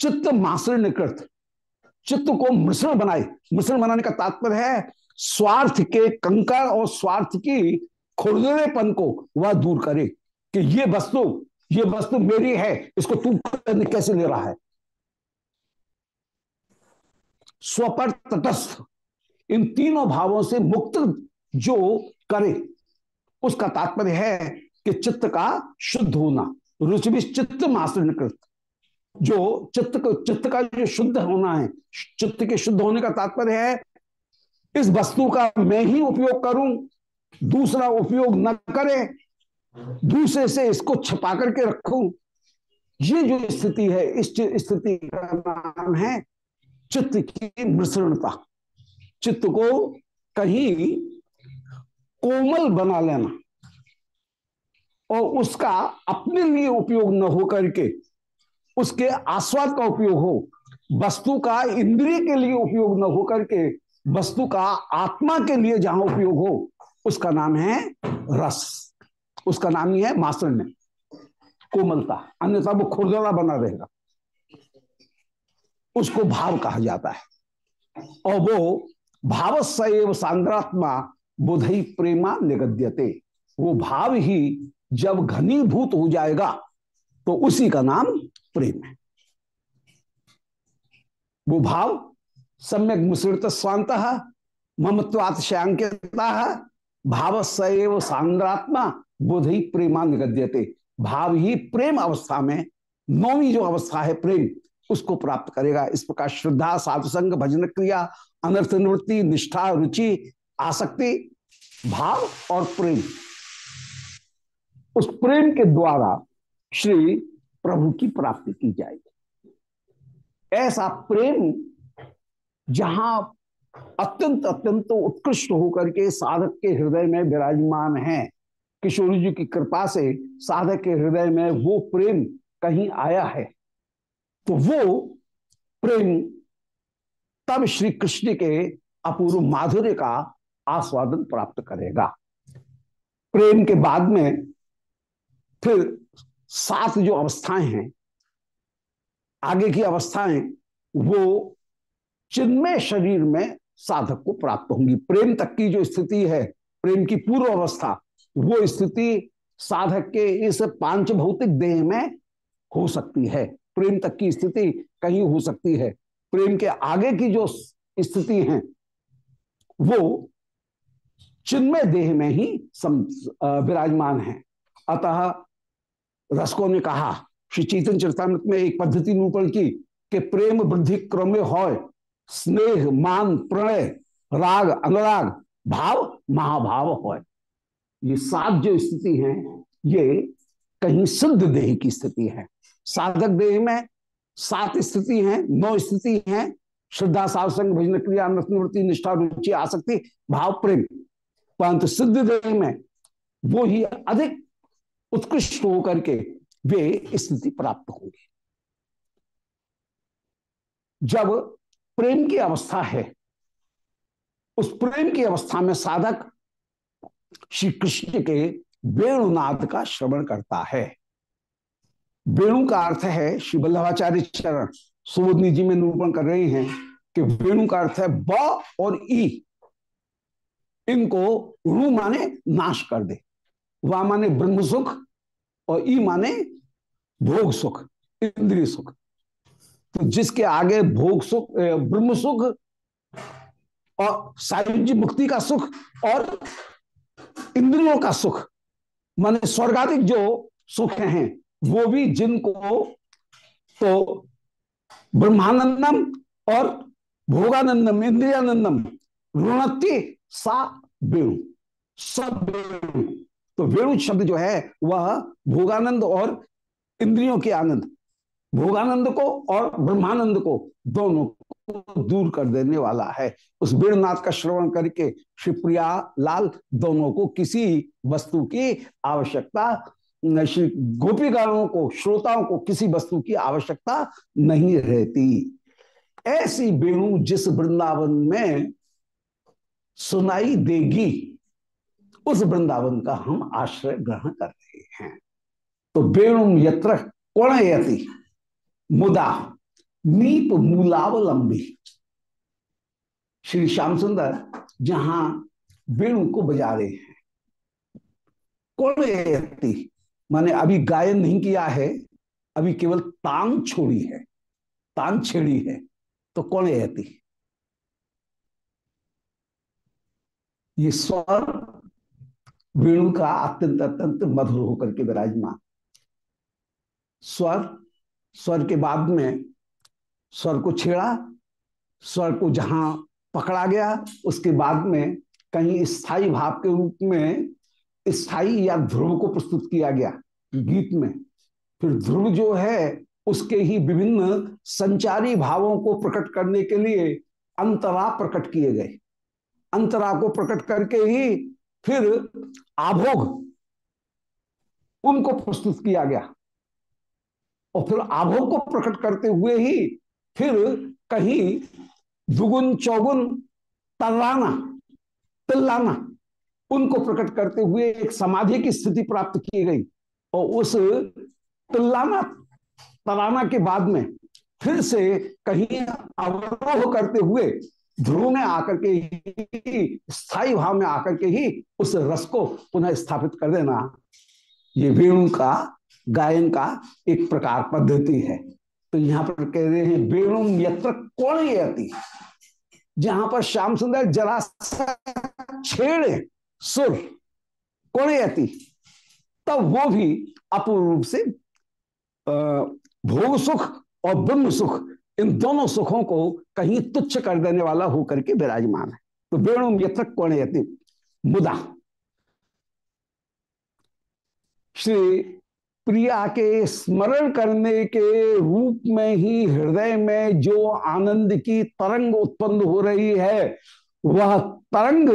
चित्त मासुर कृत चित्त को मिश्रण बनाए। मिश्रण बनाने का तात्पर्य है, स्वार्थ के कंकर और स्वार्थ की खुरदरेपन को वह दूर करे कि ये वस्तु ये वस्तु मेरी है, इसको तू कैसे ले रहा है? स्वपर तटस्थ इन तीनों भावों से मुक्त जो करे उसका तात्पर्य है कि चित्त का शुद्ध होना, रुचि भी चित्त माश्रित जो चित्त को, चित्त का जो शुद्ध होना है, चित्त के शुद्ध होने का तात्पर्य है, इस वस्तु का मैं ही उपयोग करूँ, दूसरा उपयोग न करे, दूसरे से इसको छपा करके रखूँ। ये जो स्थिति है, इस स्थिति का नाम है चित्त की मिश्रणता। चित्त को कहीं कोमल बना लेना। और उसका अपने लिए उपयोग न हो करके, उसके आस्वाद का उपयोग हो, वस्तु का इंद्रिय के लिए उपयोग न हो करके, वस्तु का आत्मा के लिए जहाँ उपयोग हो, उसका नाम है रस। उसका नाम ही है मासन्य। कोमलता, अन्यथा वो खुरदरा बना रहेगा। उसको भाव कहा जाता है। और वो भाव सैव सांद्रात्मा बुधई प्रेमा निगद्यते। वो भाव ही जब घनीभूत हो जाएगा तो उसी का नाम प्रेम है। वो भाव सम्यक मुसृत स्वांत ममत्वात श्यांकिता भाव सैव सांद्रात्मा बुध ही प्रेमा निगद्यते। भाव ही प्रेम अवस्था में, नौवीं जो अवस्था है प्रेम, उसको प्राप्त करेगा। इस प्रकार श्रद्धा साधुसंग भजन क्रिया, अनर्थ निवृत्ति, निष्ठा, रुचि आसक्ति, भाव और प्रेम। उस प्रेम के द्वारा श्री प्रभु की प्राप्ति की जाएगी। ऐसा प्रेम जहाँ अत्यंत अत्यंत उत्कृष्ट होकर के साधक के हृदय में विराजमान है, किशोर जी की कृपा से साधक के हृदय में वो प्रेम कहीं आया है तो वो प्रेम तब श्री कृष्ण के अपूर्व माधुर्य का आस्वादन प्राप्त करेगा। प्रेम के बाद में फिर सात जो अवस्थाएँ हैं, आगे की अवस्थाएँ, वो चिन्मय शरीर में साधक को प्राप्त होंगी। प्रेम तक की जो स्थिति है, प्रेम की पूर्व अवस्था, वो स्थिति साधक के इस पाँच भौतिक देह में हो सकती है। प्रेम तक की स्थिति कहीं हो सकती है। प्रेम के आगे की जो स्थिति है, वो चिन्मय देह में ही विराजमान है। अतः रसकों ने कहा, श्री चैतन चरतामृत में एक पद्धति निरूपण की कि प्रेम वृद्धि क्रम में हो स्नेह, मान, प्रणय, राग, अनुराग, भाव, महाभाव हो ये सात जो स्थिति है, ये कहीं सिद्ध देह की स्थिति है। साधक देह में सात स्थिति है, नौ स्थिति है, श्रद्धा सावसंग भजन, क्रिया निवृत्ति निष्ठा, रुचि, आसक्ति, भाव, प्रेम। परंतु सिद्ध देह में वो ही अधिक उत्कृष्ट होकर के वे स्थिति प्राप्त होंगे। जब प्रेम की अवस्था है, उस प्रेम की अवस्था में साधक श्री कृष्ण के वेणुनाद का श्रवण करता है। वेणु का अर्थ है, श्री वल्लभाचार्य चरण, सुबोधनी जी में निरूपण कर रहे हैं कि वेणु का अर्थ है ब और ई। इनको रू माने नाश कर दे। वा माने ब्रह्म सुख और ई माने भोग सुख, इंद्रिय सुख। तो जिसके आगे भोग सुख ब्रह्म सुख और सायुज्य मुक्ति का सुख और इंद्रियों का सुख, माने स्वर्गाधिक जो सुख हैं, वो भी जिनको तो ब्रह्मानंदम और भोगानंदम, इंद्रियानंदम ऋणत्य सा वेणु सब वेणु तो वेणु शब्द जो है, वह भोगानंद और इंद्रियों के आनंद। भोगानंद को और ब्रह्मानंद को दोनों को दूर कर देने वाला है। उस वेणुनाथ का श्रवण करके शिवप्रिया लाल दोनों को किसी वस्तु की आवश्यकता श्री गोपीगणों को, श्रोताओं को किसी वस्तु की आवश्यकता नहीं रहती। ऐसी वेणु जिस वृंदावन में सुनाई देगी। उस वृंदावन का हम आश्रय ग्रहण कर रहे हैं। तो वेणु यत्र कोणयति। मुदा नीप मूलावलंबी। श्री श्याम सुंदर जहाँ वेणु को बजा रहे हैं। कोणयति। माने अभी गायन नहीं किया है, अभी केवल तांग छोड़ी है, तांग छेड़ी है तो कौन यति ये स्वर वेणु का अत्यंत अत्यंत मधुर होकर के विराजमान। स्वर स्वर के बाद में स्वर को छेड़ा, स्वर को जहाँ पकड़ा गया, उसके बाद में कहीं स्थायी भाव के रूप में स्थायी या ध्रुव को प्रस्तुत किया गया गीत में। फिर ध्रुव जो है, उसके ही विभिन्न संचारी भावों को प्रकट करने के लिए अंतरा प्रकट किए गए। अंतरा को प्रकट करके ही फिर आभोग उनको प्रस्तुत किया गया। और फिर आभोग को प्रकट करते हुए ही फिर कहीं दुगुन, चौगुन तल्लाना तिल्लाना उनको प्रकट करते हुए एक समाधि की स्थिति प्राप्त की गई। और उस तिल्लाना तलाना के बाद में फिर से कहीं अवरोह करते हुए ध्रुव में आकर के ही, स्थायी भाव में आकर के ही उस रस को पुनः स्थापित कर देना। ये वेणु का, गायन का एक प्रकार पद्धति है। तो यहाँ पर कह रहे हैं, वेणु यत्र कौन यति जहाँ पर श्याम सुंदर जरा छेड़े, सुर कौन कोणयति, तब वो भी अपूर्ण रूप से भोग सुख और ब्रह्म सुख इन दोनों सुखों को कहीं तुच्छ कर देने वाला होकर के विराजमान है। तो वेणु यत्र कोणयति मुदा श्री प्रिया के स्मरण करने के रूप में ही हृदय में जो आनंद की तरंग उत्पन्न हो रही है, वह तरंग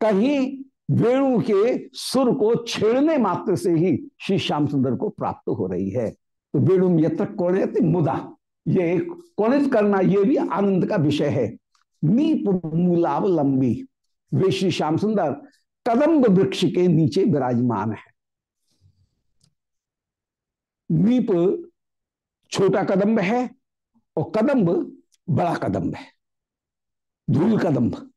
कहीं वेणु के सुर को छेड़ने मात्र से ही श्री श्याम सुंदर को प्राप्त हो रही है। तो वेणु यत्र कोणित मुदा ये कोणित करना, ये भी आनंद का विषय है। नीप मूलावलंबी वे श्री श्याम सुंदर, कदम्ब वृक्ष के नीचे विराजमान है। नीप छोटा कदम्ब है और कदम्ब बड़ा कदम्ब है। धूल कदम्ब,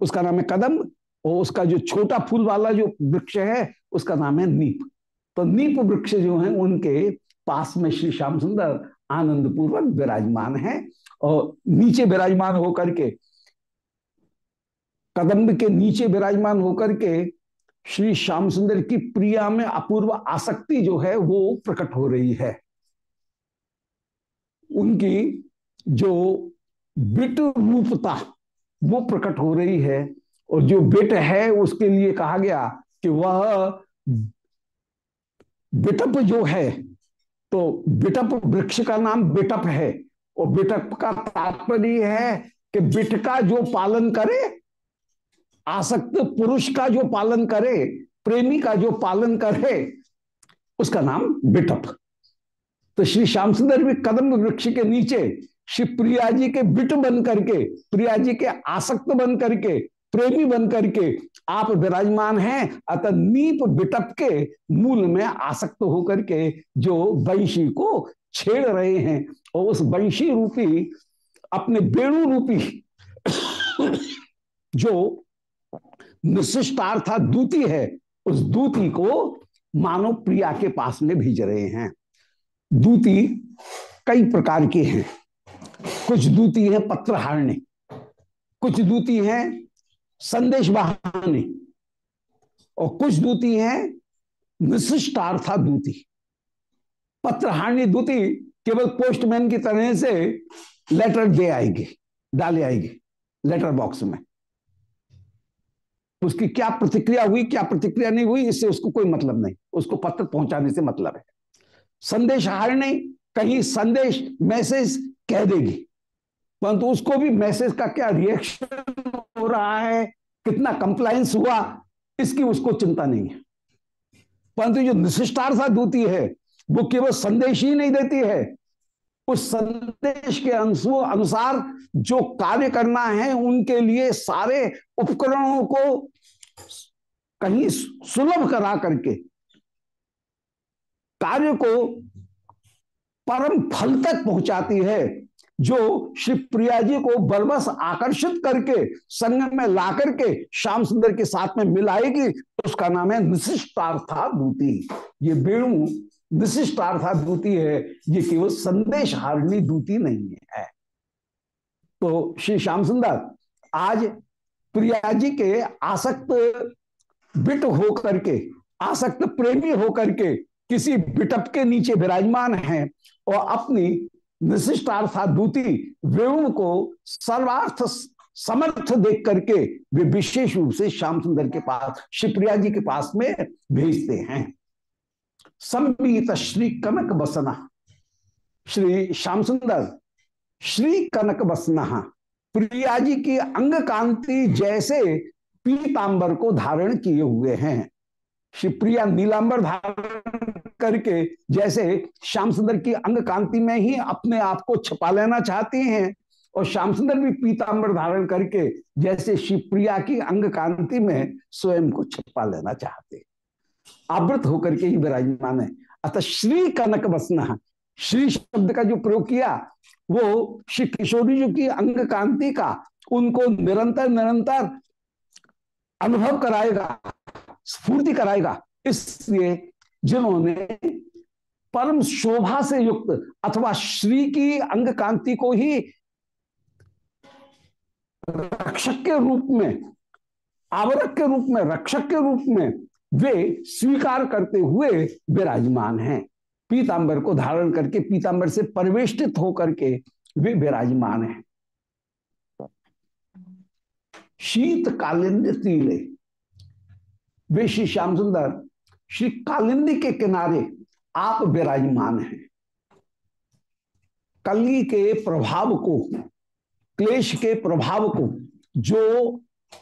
उसका नाम है कदम्ब और उसका जो छोटा फूल वाला जो वृक्ष है, उसका नाम है नीप। तो नीप वृक्ष जो है, उनके पास में श्री श्याम सुंदर आनंद पूर्वक विराजमान है और नीचे विराजमान होकर के, कदम्ब के नीचे विराजमान होकर के श्री श्याम सुंदर की प्रिया में अपूर्व आसक्ति जो है वो प्रकट हो रही है। उनकी जो बिट रूपता वो प्रकट हो रही है और जो बिट है उसके लिए कहा गया कि वह बिटप जो है तो बिटप वृक्ष का नाम बिटप है और बिटप का तात्पर्य है कि बिट का जो पालन करे, आसक्त पुरुष का जो पालन करे, प्रेमी का जो पालन करे, उसका नाम बिटप। तो श्री श्याम सुंदर भी कदम वृक्ष के नीचे श्री प्रिया जी के बिट बन करके, प्रिया जी के आसक्त बन करके प्रेमी बन करके आप विराजमान हैं, अतः नीप बिटप के मूल में आसक्त होकर के जो वंशी को छेड़ रहे हैं और उस वंशी रूपी, अपने बेणु रूपी <coughs> जो निशिष्टार्था दूती है, उस दूती को मानव प्रिया के पास में भेज रहे हैं। दूती कई प्रकार की हैं। कुछ दूती है पत्रहारणी कुछ दूती है संदेश बहाने। और कुछ दूती है विशिष्टार्था दूती। पत्रहारणी दूती, केवल पोस्टमैन की तरह से लेटर दे आएगी, डाले आएगी लेटर बॉक्स में। उसकी क्या प्रतिक्रिया हुई, क्या प्रतिक्रिया नहीं हुई, इससे उसको कोई मतलब नहीं। उसको पत्र पहुँचाने से मतलब है। संदेश हार नहीं कहीं संदेश मैसेज कह देगी। परंतु उसको भी मैसेज का क्या रिएक्शन रहा है, कितना कंप्लायंस हुआ, इसकी उसको चिंता नहीं है। परंतु जो निशिष्टार्था दूती है, वो केवल संदेश ही नहीं देती है। उस संदेश के अनुसार जो कार्य करना है, उनके लिए सारे उपकरणों को कहीं सुलभ करा करके, कार्य को परम फल तक पहुंचाती है। जो श्री प्रिया जी को बलबस आकर्षित करके संग में ला करके श्याम सुंदर के साथ में मिलाएगी उसका नाम है निशिष्टार्था दूती। ये बेणु विशिष्टार्था दूती है, ये केवल संदेश हारणी दूती नहीं है। तो श्री श्याम सुंदर, आज प्रिया जी के आसक्त बिट हो करके आसक्त प्रेमी हो करके किसी बिटप के नीचे विराजमान है और अपनी विशिष्टार्था दूती वेणु को सर्वार्थ समर्थ देख करके वे विशेष रूप से श्याम सुंदर के पास, शिवप्रिया जी के पास में भेजते हैं। संबीत श्री कनक बसना। श्री श्याम सुंदर, श्री कनक बसना। प्रिया जी की अंग कांति जैसे पीतांबर को धारण किए हुए हैं। शिवप्रिया नीलांबर धारण करके जैसे श्याम सुंदर की अंग कांति में ही अपने आप को छपा लेना चाहती हैं, और श्याम सुंदर भी पीतांबर धारण करके जैसे शिवप्रिया की अंग कांति में स्वयं को छपा लेना चाहते आवृत होकर के ही विराजमान है। अतः श्री कनक बसना श्री शब्द का जो प्रयोग किया, वो श्री किशोरी जी की अंग कांति का उनको निरंतर निरंतर अनुभव कराएगा। स्फूर्ति कराएगा। इसलिए जिन्होंने परम शोभा से युक्त अथवा श्री की अंग कांति को ही रक्षक के रूप में, आवरक के रूप में, रक्षक के रूप में वे स्वीकार करते हुए विराजमान हैं। पीतांबर को धारण करके, पीतांबर से परिवेष्टित होकर के वे विराजमान हैं। शीत कालिंद तीले वे श्री श्याम सुंदर श्री कालिंदी के किनारे आप विराजमान हैं। कली के प्रभाव को, क्लेश के प्रभाव को जो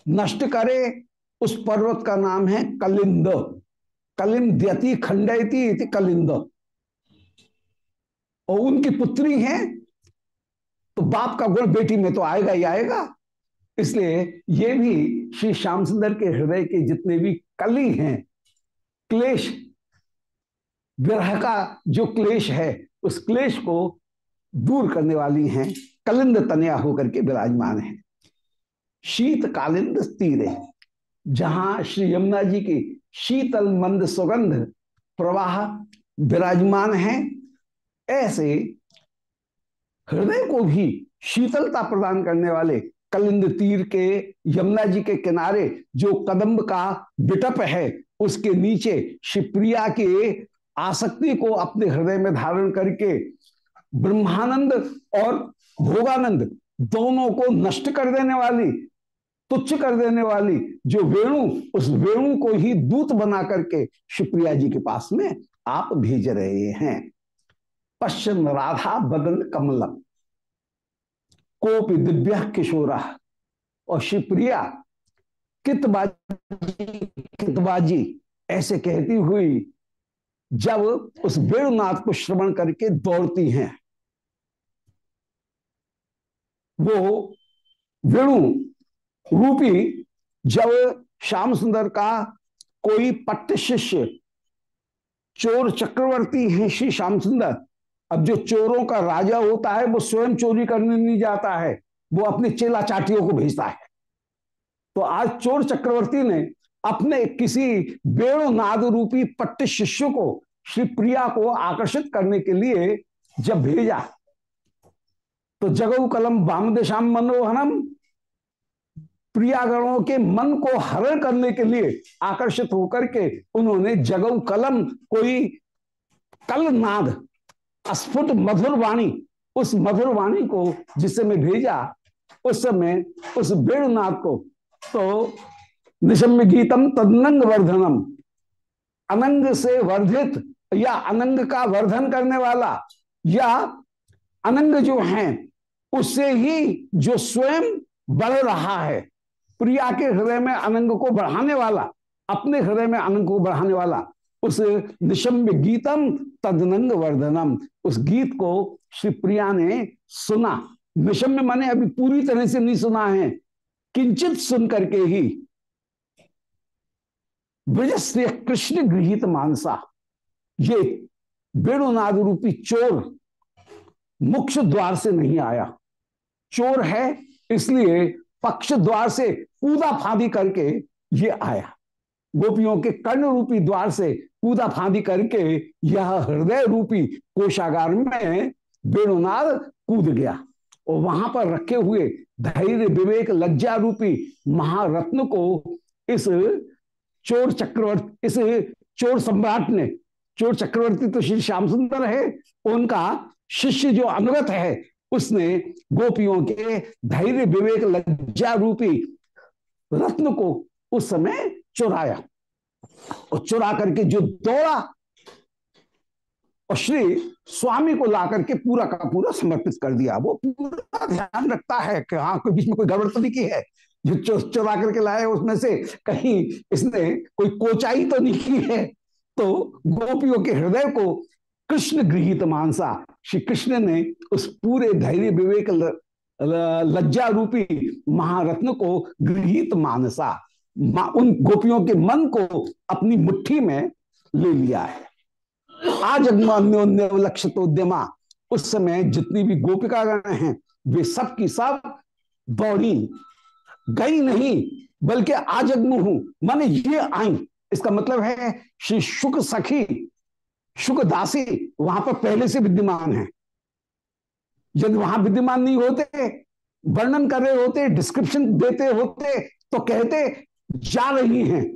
नष्ट करे, उस पर्वत का नाम है कलिंद। कलिंद्यति खंडयति इति कलिंद। और उनकी पुत्री है तो बाप का गुण बेटी में तो आएगा ही आएगा। इसलिए ये भी श्री श्याम सुंदर के हृदय के जितने भी कली हैं, क्लेश, विरह का जो क्लेश है, उस क्लेश को दूर करने वाली हैं, कलिंद तनया होकर के विराजमान है। शीत कालिंद तीरे जहाँ श्री यमुना जी की शीतल मंद सुगंध प्रवाह विराजमान है, ऐसे हृदय को भी शीतलता प्रदान करने वाले कलिंद तीर के यमुना जी के किनारे जो कदम्ब का बिटप है, उसके नीचे शिवप्रिया के आसक्ति को अपने हृदय में धारण करके ब्रह्मानंद और भोगानंद दोनों को नष्ट कर देने वाली, तुच्छ कर देने वाली जो वेणु, उस वेणु को ही दूत बना करके शिवप्रिया जी के पास में आप भेज रहे हैं। पश्चिम राधा बदन कमलम। कोपि दिव्य किशोरा और शिवप्रिया कितबाजी कितबाजी, ऐसे कहती हुई जब उस वेणुनाथ को श्रवण करके दौड़ती हैं। वो वेणु रूपी जब श्याम सुंदर का कोई पट्ट शिष्य चोर चक्रवर्ती है श्री श्याम सुंदर अब जो चोरों का राजा होता है, वो स्वयं चोरी करने नहीं जाता है, वो अपने चेला चाटियों को भेजता है। तो आज चोर चक्रवर्ती ने अपने किसी वेणुनाद रूपी पट्ट शिष्य को, श्री प्रिया को आकर्षित करने के लिए जब भेजा तो जगऊ कलम बाम दिशाम मनोहरम, प्रियागणों के मन को हरण करने के लिए आकर्षित होकर के उन्होंने जगऊ कलम कोई कल नाद स्फुट मधुर वाणी, उस मधुर वाणी को जिस समय भेजा, उस समय उस वेणुनाथ को तो निशम्य गीतम तदनंग वर्धनम। अनंग से वर्धित, या अनंग का वर्धन करने वाला, या अनंग जो है, उससे ही जो स्वयं बढ़ रहा है। प्रिया के हृदय में अनंग को बढ़ाने वाला, अपने हृदय में अनंग को बढ़ाने वाला उस निशम्य गीतम तदनंग वर्धनम। उस गीत को श्री प्रिया ने सुना। निशम्य माने अभी पूरी तरह से नहीं सुना है। किंचित सुन करके ही ब्रजस्त्रीय कृष्ण गृहित मानसा। ये वेणुनाद रूपी चोर मुख्य द्वार से नहीं आया। चोर है, इसलिए पक्ष द्वार से कूदा फादी करके ये आया। गोपियों के कर्ण रूपी द्वार से कूदा फादी करके यह हृदय रूपी कोषागार में वेणुनाद कूद गया और वहाँ पर रखे हुए धैर्य विवेक लज्जा रूपी महारत्न को इस चोर चक्रवर्ती, इस चोर सम्राट ने, चोर चक्रवर्ती तो श्री श्याम सुंदर है, उनका शिष्य जो अनुगत है, उसने गोपियों के धैर्य विवेक लज्जा रूपी रत्न को उस समय चुराया और चुरा करके जो दौड़ा और श्री स्वामी को ला करके पूरा का पूरा समर्पित कर दिया। वो पूरा ध्यान रखता है कि हाँ कोई बीच में कोई गड़बड़ तो नहीं की है? जो चुरा करके लाया उसमें से कहीं इसने कोई कोचाई तो नहीं की है? तो गोपियों के हृदय को कृष्ण गृहित मानसा। श्री कृष्ण ने उस पूरे धैर्य विवेक लज्जा रूपी महारत्न को गृहित मानसा। उन गोपियों के मन को अपनी मुट्ठी में ले लिया है। आज उद्यमा उस समय जितनी भी गोपिकागण हैं, वे सब की सब दौड़ी गई नहीं, बल्कि आजग्म हूँ, माने ये आई। इसका मतलब है, श्री शुक सखी, शुक दासी वहाँ पर पहले से विद्यमान है। यदि वहाँ विद्यमान नहीं होते, वर्णन कर रहे होते डिस्क्रिप्शन देते होते तो कहते जा रही हैं।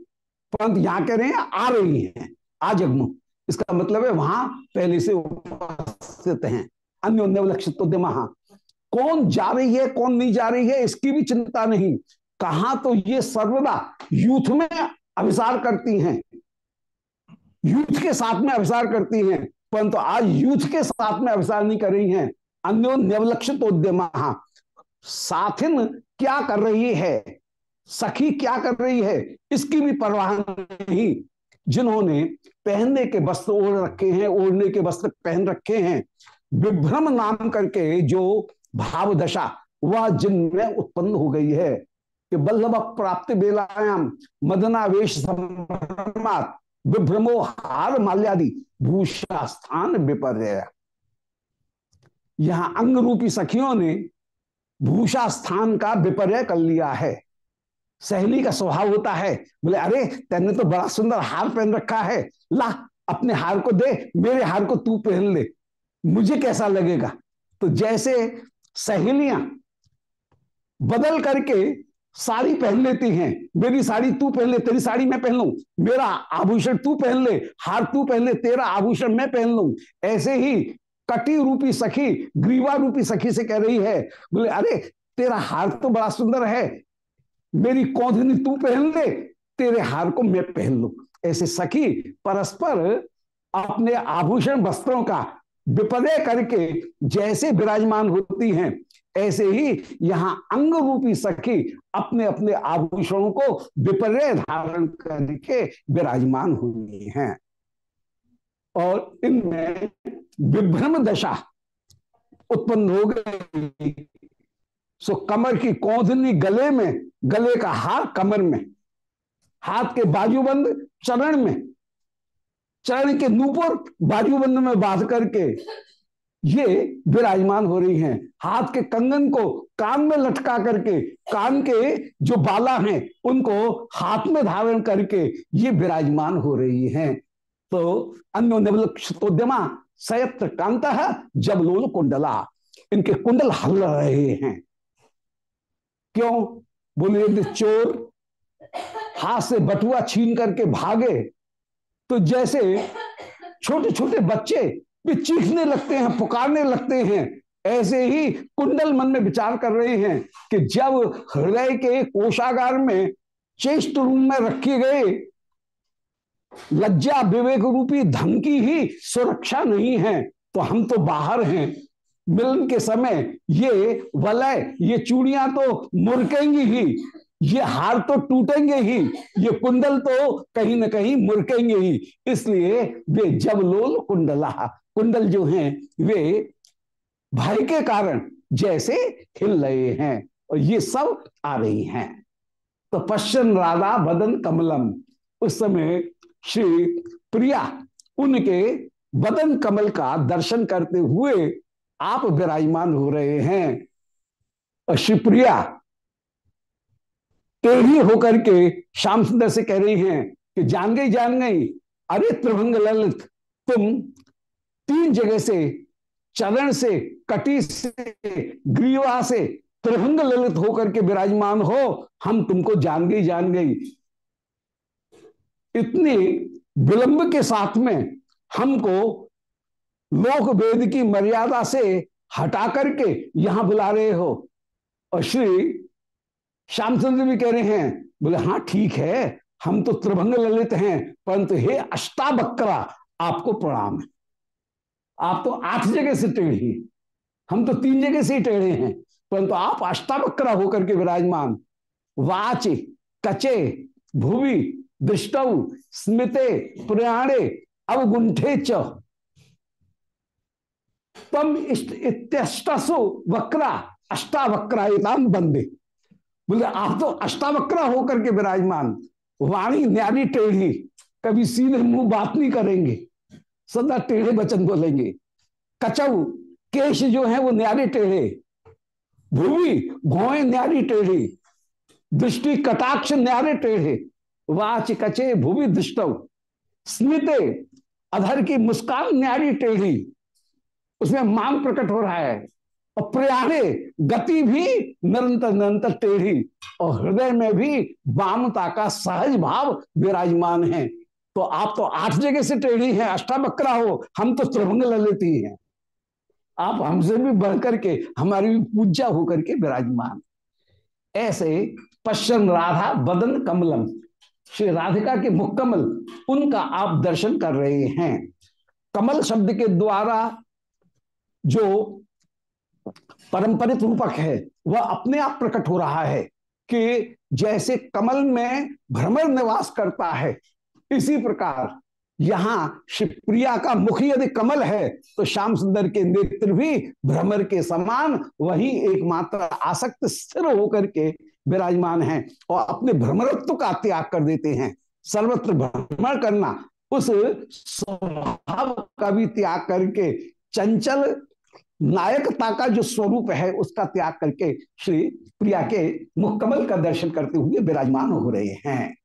परंतु यहाँ कह रहे हैं, आ रही हैं। आजग्म इसका मतलब है वहाँ पहले से उपस्थित हैं। अन्य लक्षित महा। कौन जा रही है, कौन नहीं जा रही है, इसकी भी चिंता नहीं। कहा तो ये सर्वदा यूथ में अभिसार करती हैं। यूथ के साथ में अभिसार करती हैं। परंतु आज यूथ के साथ में अभिसार नहीं कर रही हैं। अन्यो नवलक्षित उद्यम साथिन क्या कर रही है? सखी क्या कर रही है? इसकी भी परवाह नहीं। जिन्होंने पहनने के वस्त्र ओढ़ रखे हैं, ओढ़ने के वस्त्र पहन रखे हैं, विभ्रम नाम करके जो भाव दशा वह जिनमें उत्पन्न हो गई है, कि बल्लभ प्राप्त बेलायाम, मदनावेश विभ्रमो हार माल्यादि, भूषा स्थान विपर्य यहाँ अंग रूपी सखियों ने भूषा स्थान का विपर्य कर लिया है। सहेली का स्वभाव होता है। बोले, अरे, तेने तो बड़ा सुंदर हार पहन रखा है। ला, अपने हार को दे, मेरे हार को तू पहन ले। मुझे कैसा लगेगा? तो जैसे सहेलियाँ बदल करके साड़ी पहन लेती हैं, मेरी साड़ी तू पहन ले, तेरी साड़ी मैं पहन लू। मेरा आभूषण तू पहन ले, हार तू पहन ले, तेरा आभूषण मैं पहन लू। ऐसे ही कटी रूपी सखी, ग्रीवा रूपी सखी से कह रही है, बोले, अरे, तेरा हार तो बड़ा सुंदर है मेरी कौधनी तू पहन ले, तेरे हार को मैं पहन लू। ऐसे सखी, परस्पर अपने आभूषण वस्त्रों का विपदय करके जैसे विराजमान होती हैं, ऐसे ही यहाँ अंग रूपी सखी अपने अपने आभूषणों को विपर्य धारण करके विराजमान हुई हैं। और इनमें विभ्रम दशा उत्पन्न हो गई सो कमर की कौधनी गले में, गले का हार कमर में, हाथ के बाजूबंद चरण में, चरण के नूपुर बाजूबंद में बाँध करके ये विराजमान हो रही हैं। हाथ के कंगन को कान में लटका करके, कान के जो बाला हैं, उनको हाथ में धारण करके ये विराजमान हो रही हैं। तो अन्य अन्योन्यमा सयत्र कांत जब लोल कुंडला, इनके कुंडल हल रहे हैं। क्यों? बोले यदि चोर, हाथ से बटुआ छीन करके भागे। तो जैसे छोटे छोटे बच्चे भी चीखने लगते हैं, पुकारने लगते हैं, ऐसे ही कुंडल मन में विचार कर रहे हैं कि जब हृदय के कोषागार में चेष्ट रूम में रखे गए लज्जा विवेक रूपी धन की ही सुरक्षा नहीं है तो हम तो बाहर हैं। मिलन के समय ये वलय, ये चूड़ियाँ तो मुरकेंगी ही, ये हार तो टूटेंगे ही, ये कुंडल तो कहीं ना कहीं मुरकेंगे ही। इसलिए वे जब लोल कुंडला, कुंडल जो हैं, वे भाई के कारण जैसे हिल रहे हैं और ये सब आ रही हैं। तो पश्चिम राधा बदन कमलम, उस समय श्री प्रिया उनके बदन कमल का दर्शन करते हुए आप विराजमान हो रहे हैं। शिवप्रिया, टेढ़ी होकर के श्याम सुंदर से कह रही हैं कि जान गई जान गई। अरे त्रिभंग ललित, तुम तीन जगह से, चरण से, कटी से, ग्रीवा से त्रिभंग ललित होकर के विराजमान हो। हम तुमको जान गई जान गई। इतनी विलंब के साथ में हमको लोक वेद की मर्यादा से हटा करके यहाँ बुला रहे हो। और श्री श्यामचंद्र भी कह रहे हैं, बोले हाँ ठीक है, हम तो त्रिभंग ललित हैं, परंतु हे अष्टावक्रा, आपको प्रणाम है। आप तो आठ जगह से टेढ़ी हम तो तीन जगह से ही टेढ़े हैं, परंतु आप अष्टावक्रा होकर के विराजमान। वाच, कचे, भूवि, दृष्टौ, स्मिते प्रयाणे अवगुंठे च। तम इत्यष्टसु वक्रा अष्टावक्रायताम बंदे। बोले, आप तो अष्टावक्रा होकर के विराजमान। वाणी न्यारी टेढ़ी, कभी सीधे मुँह बात नहीं करेंगे। सदा टेढ़े वचन बोलेंगे। कचऊ केश जो है वो न्यारे टेढ़े। भूमि घोए न्यारी टेढ़ी। दृष्टि कटाक्ष न्यारे टेढ़े। वाच कचे, भूमि दृष्टव स्मिते, अधर की मुस्कान न्यारी टेढ़ी। उसमें मांग प्रकट हो रहा है। और प्रयाणे गति भी निरंतर निरंतर टेढ़ी और हृदय में भी वामता का सहज भाव विराजमान है। तो आप तो आठ जगह से टेढ़ी हैं, अष्टावक्रा हो, हम तो त्रिभंग ललित ही। आप हमसे भी बढ़ करके हमारी भी पूजा होकर के विराजमान। ऐसे पश्चिम राधा, बदन कमलम, श्री राधिका के मुक्कमल उनका आप दर्शन कर रहे हैं। कमल शब्द के द्वारा जो परंपरित रूपक है, वह अपने आप प्रकट हो रहा है कि जैसे कमल में भ्रमर निवास करता है, इसी प्रकार यहाँ शिवप्रिया का मुख यदि कमल है तो श्याम सुंदर के नेत्र भी भ्रमर के समान, वही एकमात्र आसक्त स्थिर होकर के विराजमान है और अपने भ्रमरत्व का त्याग कर देते हैं। सर्वत्र भ्रमण करना, उस स्वभाव का भी त्याग करके चंचल नायकता का जो स्वरूप है, उसका त्याग करके श्री प्रिया के मुकमल का दर्शन करते हुए विराजमान हो रहे हैं।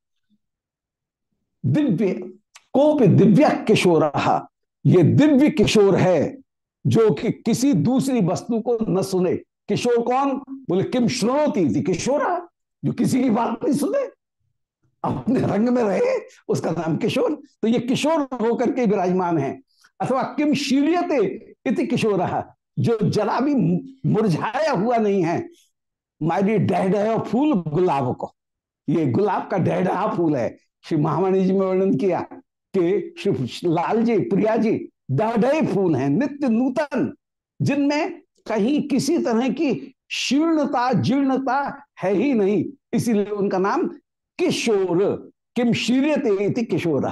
दिव्य, कोप दिव्य किशोर ये दिव्य किशोर है, जो कि किसी दूसरी वस्तु को न सुने। किशोर कौन? बोले, किम श्रोती थी किशोरा, जो किसी की बात नहीं सुने। अपने रंग में रहे, उसका नाम किशोर। तो ये किशोर होकर के विराजमान है। अथवा किम शीलियते इति किशोर जो जरा भी मुरझाया हुआ नहीं है मारी डह फूल गुलाब को। ये गुलाब का डह फूल है। श्री महावाणी जी में वर्णन किया कि श्री लाल जी, प्रिया जी डह फूल हैं, नित्य नूतन, जिनमें कहीं किसी तरह की शीर्णता, जीर्णता है ही नहीं। इसीलिए उनका नाम किशोर, किम शीर्यते किशोर।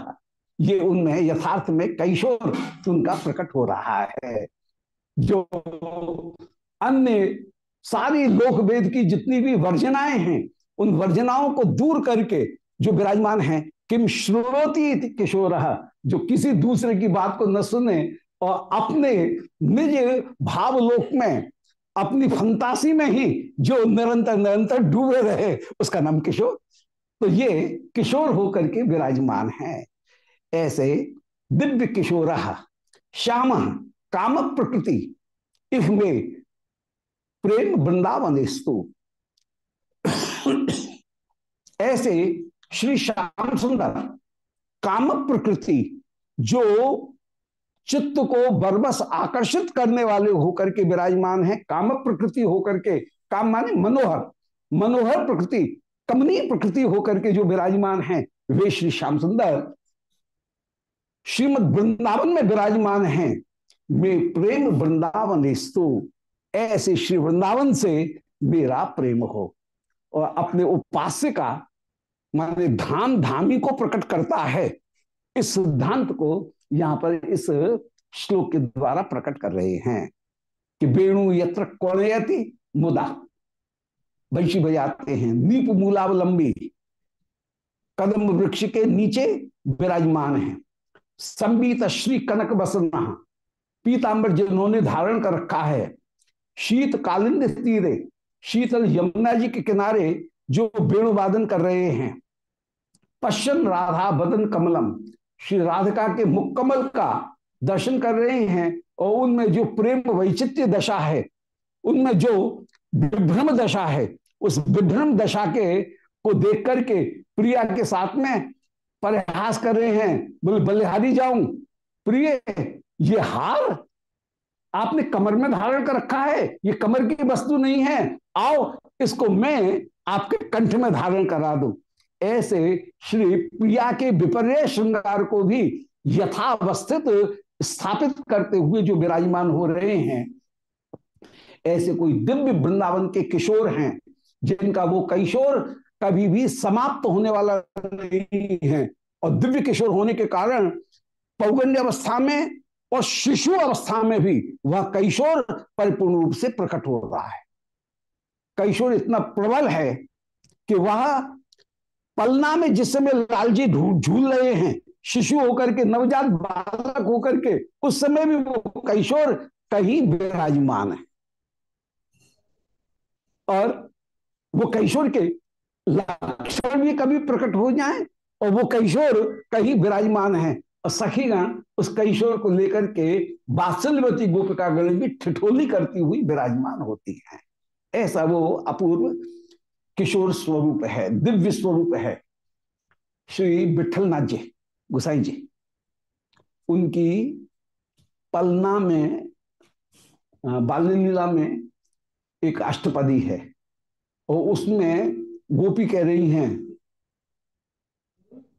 ये उनमें यथार्थ में कैशोर उनका प्रकट हो रहा है। जो अन्य सारी लोक वेद की जितनी भी वर्जनाएँ हैं, उन वर्जनाओं को दूर करके जो विराजमान है, किम श्रोती किशोर, जो किसी दूसरे की बात को न सुने और अपने निज भावलोक में, अपनी फंतासी में ही जो निरंतर निरंतर डूबे रहे, उसका नाम किशोर। तो ये किशोर होकर के विराजमान है। ऐसे दिव्य किशोर, श्याम काम प्रकृति इफ़ में प्रेम वृंदावन स्तु। ऐसे श्री श्याम सुंदर काम प्रकृति जो चित्त को बरबस आकर्षित करने वाले होकर के विराजमान है काम प्रकृति होकर के, काम माने मनोहर मनोहर प्रकृति, कमनीय प्रकृति होकर के जो विराजमान है, वे श्री श्याम सुंदर श्रीमद वृंदावन में विराजमान है। वे प्रेम वृंदावन स्तु। ऐसे श्री वृंदावन से मेरा प्रेम हो। और अपने उपास्य का माने धाम धामी को प्रकट करता है, इस सिद्धांत को यहाँ पर इस श्लोक के द्वारा प्रकट कर रहे हैं कि वेणु यत्र कौनयति मुदा। बंशी बजाते हैं, नीप मूलावलंबी। कदम वृक्ष के नीचे विराजमान है। संबीत श्री कनक बसना पीतांबर जिन्होंने धारण कर रखा है। शीत कालिंद तीरे शीतल यमुना जी के किनारे जो वेणु वादन कर रहे हैं। पश्चिम राधा बदन कमलम। श्री राधिका के मुक्कमल का दर्शन कर रहे हैं और उनमें जो प्रेम वैचित्य दशा है, उनमें जो विभ्रम दशा है, उस विभ्रम दशा के को देख करके प्रिया के साथ में प्रयास कर रहे हैं। बोले, बलिहारी जाऊँ? प्रिय ये हार आपने कमर में धारण कर रखा है, ये कमर की वस्तु नहीं है। आओ, इसको मैं आपके कंठ में धारण करा दू। ऐसे श्री प्रिया के विपर्य श्रृंगार को भी यथावस्थित स्थापित करते हुए जो विराजमान हो रहे हैं, ऐसे कोई दिव्य वृंदावन के किशोर हैं, जिनका वो किशोर कभी भी समाप्त होने वाला नहीं है। और दिव्य किशोर होने के कारण पौगंड अवस्था में और शिशु अवस्था में भी वह कैशोर परिपूर्ण रूप से प्रकट हो रहा है। कैशोर इतना प्रबल है कि वह पलना में जिस समय लालजी झूल रहे हैं, शिशु होकर के, नवजात बालक होकर के, उस समय भी वो कैशोर कहीं विराजमान है। और वो कैशोर के लक्षण भी कभी प्रकट हो जाए और वो कैशोर कहीं विराजमान है। और सखीगण उस कैशोर को लेकर के बात्सल्यवती गोपिका गण भी ठिठोली करती हुई विराजमान होती है। ऐसा वो अपूर्व किशोर स्वरूप है, दिव्य स्वरूप है। श्री विठलनाथ जी गुसाई जी, उनकी पलना में बाल लीला में एक अष्टपदी है और उसमें गोपी कह रही हैं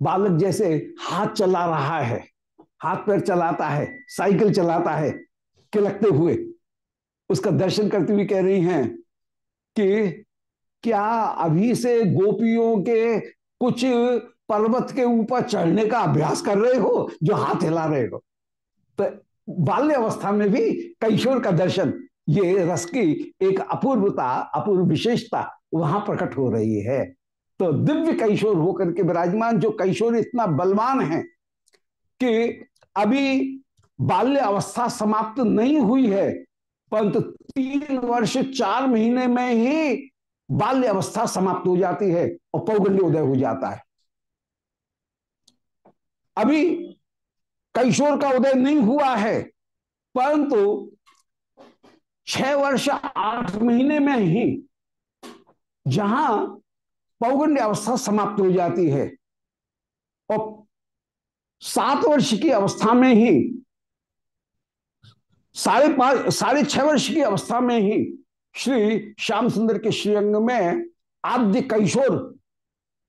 बालक जैसे हाथ चला रहा है, हाथ पैर चलाता है, साइकिल चलाता है, किलकते हुए। उसका दर्शन करते हुए कह रही हैं कि क्या अभी से गोपियों के कुछ पर्वत के ऊपर चढ़ने का अभ्यास कर रहे हो, जो हाथ हिला रहे हो? तो बाल्य अवस्था में भी कैशोर का दर्शन, ये रस की एक अपूर्वता, अपूर्व विशेषता वहाँ प्रकट हो रही है। तो दिव्य कैशोर होकर के विराजमान, जो कैशोर इतना बलवान है कि अभी बाल्य अवस्था समाप्त नहीं हुई है, परंतु तीन वर्ष चार महीने में ही बाल्य अवस्था समाप्त हो जाती है और पौगंड उदय हो जाता है। अभी कैशोर का उदय नहीं हुआ है, परंतु छह वर्ष आठ महीने में ही जहाँ पौगंड अवस्था समाप्त हो जाती है। और सात वर्ष की अवस्था में ही, साढ़े पाँच, साढ़े छह वर्ष की अवस्था में ही श्री श्याम सुंदर के श्रीअंग में आद्य कैशोर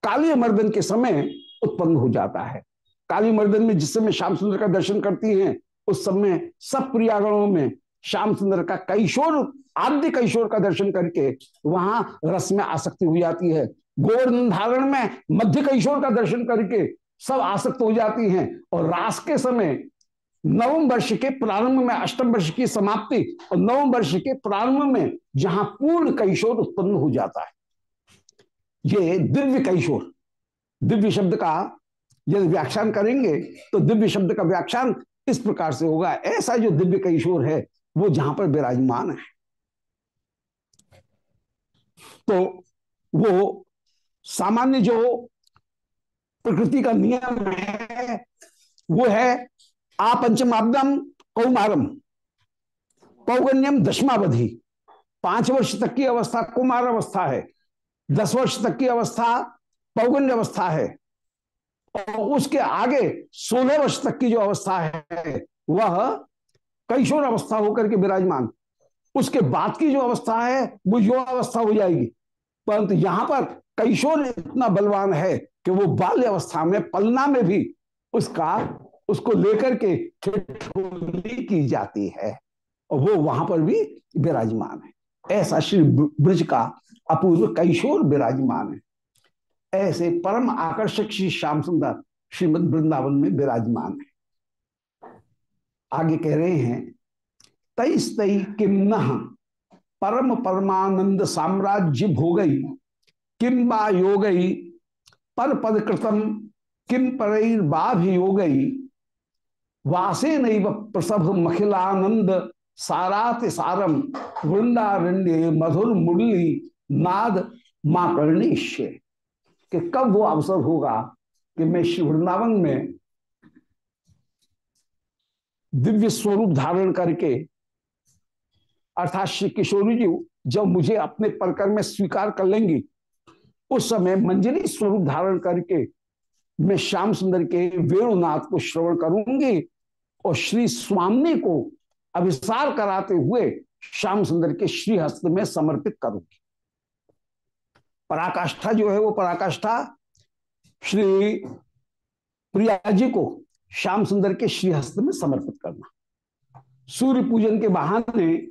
काली मर्दन के समय उत्पन्न हो जाता है। काली मर्दन में जिस समय श्याम सुंदर का दर्शन करती हैं, उस समय सब प्रियागणों में श्याम सुंदर का कैशोर, आद्य कैशोर का दर्शन करके वहाँ रस में आसक्ति हो जाती है। गोवर्धन धारण में मध्य कैशोर का दर्शन करके सब आसक्त हो जाती हैं और रास के समय नवम वर्ष के प्रारंभ में, अष्टम वर्ष की समाप्ति और नवम वर्ष के प्रारंभ में जहाँ पूर्ण कैशोर उत्पन्न हो जाता है। ये दिव्य कैशोर दिव्य शब्द का यदि व्याख्यान करेंगे तो दिव्य शब्द का व्याख्यान इस प्रकार से होगा। ऐसा जो दिव्य कैशोर है, वो जहाँ पर विराजमान है। तो वो सामान्य जो प्रकृति का नियम है, वो है आपंचमाब्दम कौमारम। पौगन्यम दशमावधि। पाँच वर्ष तक की अवस्था कुमार अवस्था है। दस वर्ष तक की अवस्था पौगण्य अवस्था है। और उसके आगे सोलह वर्ष तक की जो अवस्था है, वह कैशोर अवस्था होकर के विराजमान। उसके बाद की जो अवस्था है, वो युवा अवस्था हो जाएगी। परंतु यहाँ पर कैशोर इतना बलवान है कि वो बाल्य अवस्था में, पलना में भी उसका, उसको लेकर के की जाती है। और वो वहाँ पर भी विराजमान है। ऐसा श्री ब्रज का अपूर्व कैशोर विराजमान है। ऐसे परम आकर्षक श्री श्याम सुंदर श्रीमद वृंदावन में विराजमान है। आगे कह रहे हैं तईस तई किम परम परमानंद साम्राज्य भोगई किम बा योगई पर पद कृतम किम पर योगई वासे नैव प्रसभ मखिलानंद सारात सारम वृंदारण्य मधुर मुरली नाद माँ कर्णेश कि कब वो अवसर होगा कि मैं श्री वृंदावन में दिव्य स्वरूप धारण करके, अर्थात श्री किशोरी जी, जब मुझे अपने परकर में स्वीकार कर लेंगी उस समय मंजरी स्वरूप धारण करके मैं श्याम सुंदर के वेणुनाथ को श्रवण करूँगी और श्री स्वामी को अभिसार कराते हुए श्याम सुंदर के श्रीहस्त में समर्पित करूँगी। पराकाष्ठा जो है वो पराकाष्ठा श्री प्रिया जी को श्याम सुंदर के श्रीहस्त में समर्पित करना। सूर्य पूजन के बहाने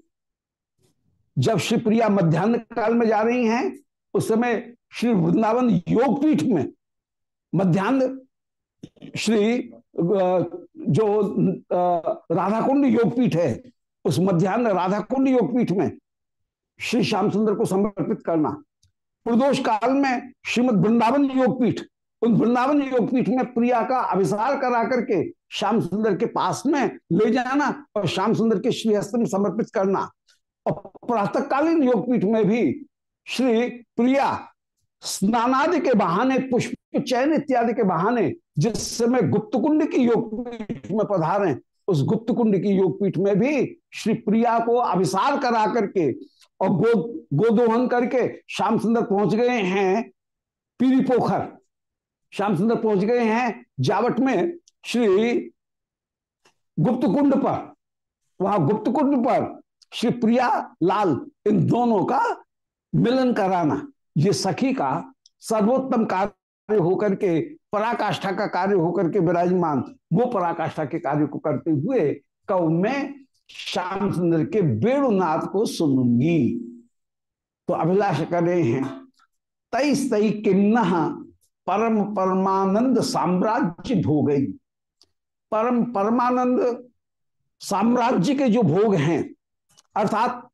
जब श्री प्रिया मध्यान्ह काल में जा रही हैं, उस समय श्री वृंदावन योगपीठ में मध्यान्ह श्री जो राधा कुंड योगपीठ है, उस मध्यान्ह राधा कुंड योगपीठ में श्री श्याम सुंदर को समर्पित करना। प्रदोष काल में श्रीमद वृंदावन योगपीठ, उन वृंदावन योगपीठ में प्रिया का अभिसार करा करके श्याम सुंदर के पास में ले जाना और श्याम सुंदर के श्रीहस्त में समर्पित करना। और प्रातःकालीन योगपीठ में भी श्री प्रिया स्नानादि के बहाने, पुष्प चयन इत्यादि के बहाने, जिस समय गुप्त कुंड की योगपीठ में पधारे, उस गुप्त कुंड की योगपीठ में भी श्री प्रिया को अभिसार करा करके और गो, गोदोहन करके श्याम सुंदर पहुँच गए हैं पीरी पोखर श्याम सुंदर पहुँच गए हैं जावट में श्री गुप्त कुंड पर। वहाँ गुप्त कुंड पर श्री प्रिया लाल इन दोनों का मिलन कराना। ये सखी का सर्वोत्तम कार्य होकर के, पराकाष्ठा का कार्य होकर के विराजमान, वो पराकाष्ठा के कार्य को करते हुए कौ में श्याम सुंदर के बेणुनाथ को सुनूँगी। तो अभिलाष कर रहे हैं तई तई किन्न परम परमानंद साम्राज्य भोग परम परमानंद साम्राज्य के जो भोग हैं, अर्थात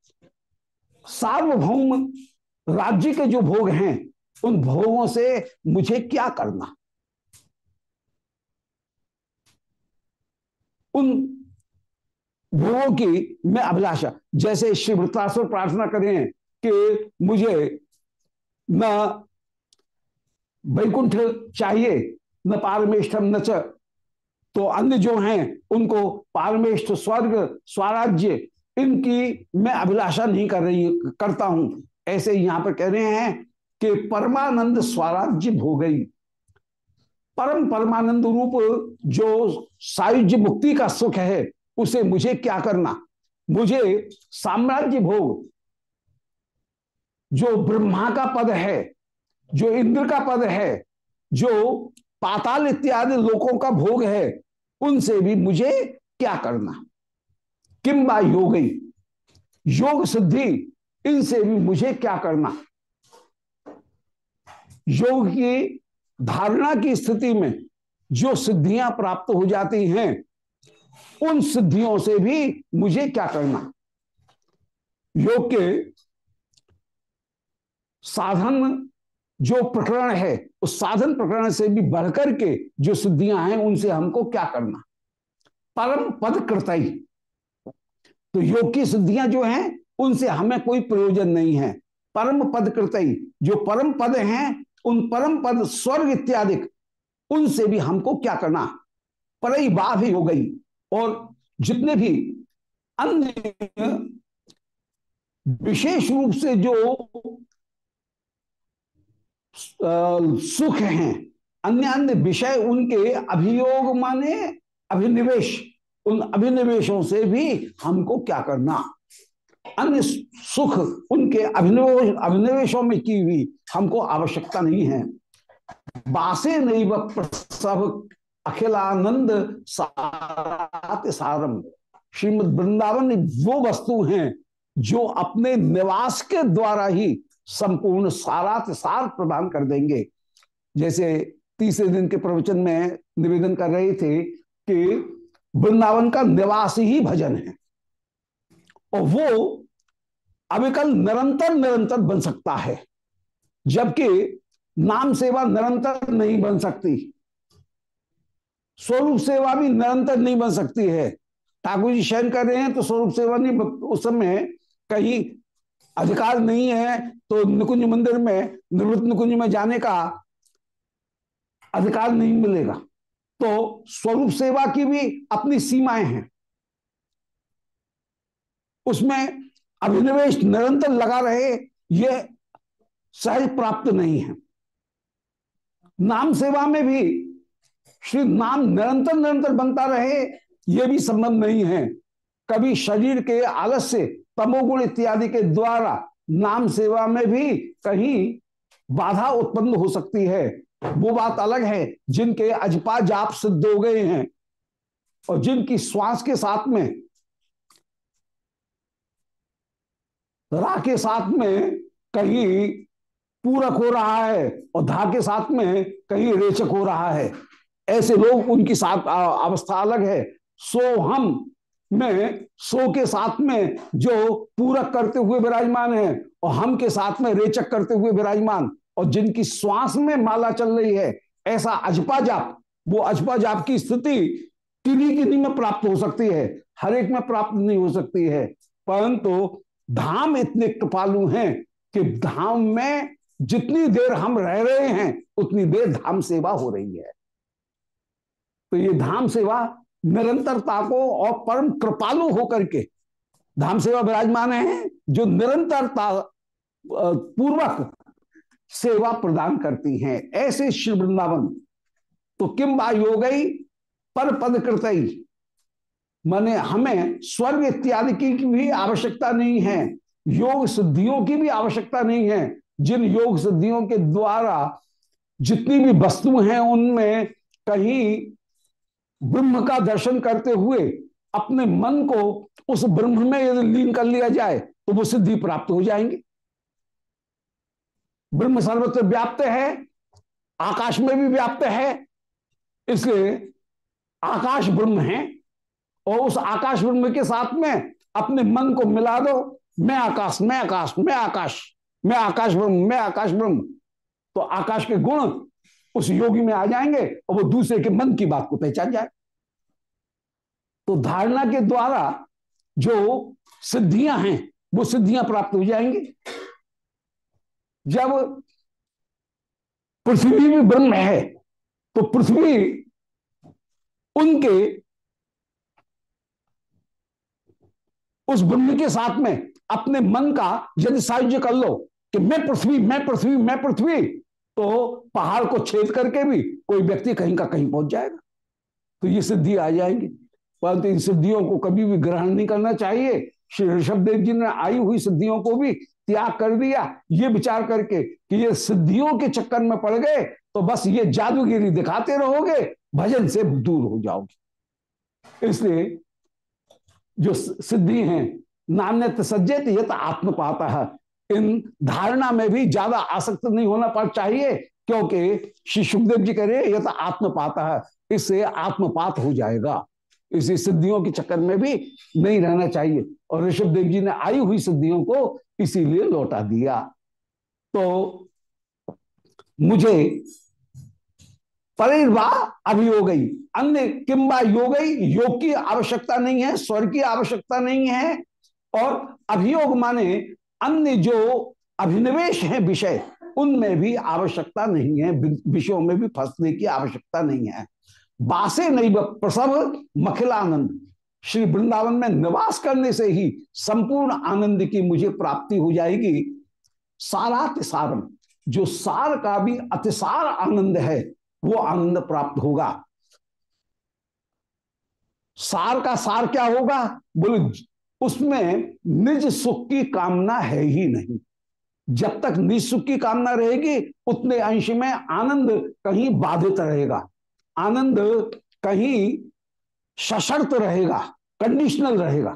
सार्वभौम राज्य के जो भोग हैं, उन भोगों से मुझे क्या करना? उन भोगों की मैं अभिलाषा, जैसे श्री वृत्तासुर प्रार्थना करें कि मुझे न वैकुंठ चाहिए, न पारमेष्ठम न च। तो अन्य जो हैं, उनको पारमेष्ठ स्वर्ग, स्वराज्य, इनकी मैं अभिलाषा नहीं कर रही, करता हूँ। ऐसे यहाँ पर कह रहे हैं कि परमानंद स्वराज्य भोगई परम परमानंद रूप जो सायुज्य मुक्ति का सुख है, उसे मुझे क्या करना? मुझे साम्राज्य भोग, जो ब्रह्मा का पद है, जो इंद्र का पद है, जो पाताल इत्यादि लोकों का भोग है, उनसे भी मुझे क्या करना? किम्बा योगी योग सिद्धि इनसे भी मुझे क्या करना? योग की धारणा की स्थिति में जो सिद्धियाँ प्राप्त हो जाती हैं, उन सिद्धियों से भी मुझे क्या करना? योग के साधन जो प्रकरण है, उस साधन प्रकरण से भी बढ़कर के जो सिद्धियाँ हैं, उनसे हमको क्या करना? परम पद कृतई। तो योग की सिद्धियाँ जो हैं उनसे हमें कोई प्रयोजन नहीं है। परम पद कृतई जो परम पद हैं, उन परम पद, स्वर्ग इत्यादि, उनसे भी हमको क्या करना? परई बाध हो गई। और जितने भी अन्य विशेष रूप से जो सुख हैं अन्य अन्य विषय उनके अभियोग माने, अभिनिवेश, उन अभिनिवेशों से भी हमको क्या करना? अन्य सुख उनके अभिनिवेश अभिनिवेशों में की हुई हमको आवश्यकता नहीं है। बासे नहीं सब अखिलानंद सारम। श्रीमद वृंदावन वो वस्तु हैं जो अपने निवास के द्वारा ही संपूर्ण सारात सार प्रदान कर देंगे। जैसे तीसरे दिन के प्रवचन में निवेदन कर रहे थे कि वृंदावन का निवास ही भजन है। और वो अविकल निरंतर निरंतर बन सकता है, जबकि नाम सेवा निरंतर नहीं बन सकती, स्वरूप सेवा भी निरंतर नहीं बन सकती है। ठाकुर जी शयन कर रहे हैं तो स्वरूप सेवा नहीं, उस समय कहीं अधिकार नहीं है तो निकुंज मंदिर में, निवृत्त निकुंज में जाने का अधिकार नहीं मिलेगा। तो स्वरूप सेवा की भी अपनी सीमाएँ हैं। उसमें अभिनिवेश निरंतर लगा रहे, ये सहज प्राप्त नहीं है। नाम सेवा में भी श्री नाम निरंतर निरंतर बनता रहे, ये भी संबंध नहीं है। कभी शरीर के आलस्य, तमोगुण इत्यादि के द्वारा नाम सेवा में भी कहीं बाधा उत्पन्न हो सकती है। वो बात अलग है, जिनके अजपा जाप सिद्ध हो गए हैं और जिनकी श्वास के साथ में रा के साथ में कहीं पूरक हो रहा है और धा के साथ में कहीं रेचक हो रहा है। ऐसे लोग उनकी साथ अवस्था अलग है। सो हम में, सो के साथ में जो पूरक करते हुए विराजमान है और हम के साथ में रेचक करते हुए विराजमान और जिनकी श्वास में माला चल रही है, ऐसा अजपा जाप वो अजपा जाप की स्थिति किन्हीं किन्हीं में प्राप्त हो सकती है? हर एक में प्राप्त नहीं हो सकती है। परंतु धाम इतने कृपालु हैं कि धाम में जितनी देर हम रह रहे हैं, उतनी देर धाम सेवा हो रही है। तो ये धाम सेवा निरंतरता को और परम कृपालु होकर के धाम सेवा विराजमान है, जो निरंतरता पूर्वक सेवा प्रदान करती हैं। ऐसे श्री वृंदावन तो किम बा गई पर पद कृतई। माने हमें स्वर्ग इत्यादि की भी आवश्यकता नहीं है, योग सिद्धियों की भी आवश्यकता नहीं है। जिन योग सिद्धियों के द्वारा जितनी भी वस्तु हैं, उनमें कहीं ब्रह्म का दर्शन करते हुए अपने मन को उस ब्रह्म में यदि लीन कर लिया जाए तो वो सिद्धि प्राप्त हो जाएँगे। ब्रह्म सर्वत्र व्याप्त है, आकाश में भी व्याप्त है, इसलिए आकाश ब्रह्म है और उस आकाश ब्रह्म के साथ में अपने मन को मिला दो। मैं आकाश मैं आकाश मैं आकाश मैं आकाश ब्रह्म, मैं आकाश ब्रह्म। तो आकाश के गुण उस योगी में आ जाएँगे और वो दूसरे के मन की बात को पहचान जाए। तो धारणा के द्वारा जो सिद्धियाँ हैं, वो सिद्धियाँ प्राप्त हो जाएँगी। जब पृथ्वी भी ब्रह्म है तो पृथ्वी उनके उस ब्रह्म के साथ में अपने मन का यदि सायुज्य कर लो कि मैं पृथ्वी मैं पृथ्वी मैं पृथ्वी तो पहाड़ को छेद करके भी कोई व्यक्ति कहीं का कहीं पहुँच जाएगा। तो ये सिद्धि आ जाएँगी। परंतु इन सिद्धियों को कभी भी ग्रहण नहीं करना चाहिए। श्री ऋषभ देव जी ने आई हुई सिद्धियों को भी त्याग कर दिया। ये विचार करके कि ये सिद्धियों के चक्कर में पड़ गए तो बस ये जादूगिरी दिखाते रहोगे, भजन से दूर हो जाओगे। इसलिए जो सिद्धि हैं, नान्य सज्जित ये आत्म पाता है इन धारणा में भी ज़्यादा आसक्त नहीं होना पड़ चाहिए, क्योंकि श्री सुखदेव जी कह रहे तो पाता है इससे आत्मपात हो जाएगा। इसी सिद्धियों के चक्कर में भी नहीं रहना चाहिए। और ऋषभ देव जी ने आई हुई सिद्धियों को इसीलिए लौटा दिया। तो मुझे परिर्वा गई। अन्य किंबा योग योग की आवश्यकता नहीं है, स्वर की आवश्यकता नहीं है, और अभियोग माने अन्य जो अभिनिवेश है विषय, उनमें भी आवश्यकता नहीं है विषयों में भी फंसने की आवश्यकता नहीं है। बासे नहीं प्रसव मखिलानंद। श्री वृंदावन में निवास करने से ही संपूर्ण आनंद की मुझे प्राप्ति हो जाएगी। सारा तिसारम जो सार का भी अतिसार आनंद है वो आनंद प्राप्त होगा। सार का सार क्या होगा? बोले, उसमें निज सुख की कामना है ही नहीं। जब तक निज सुख की कामना रहेगी, उतने अंश में आनंद कहीं बाधित रहेगा। आनंद कहीं सशर्त रहेगा कंडीशनल रहेगा।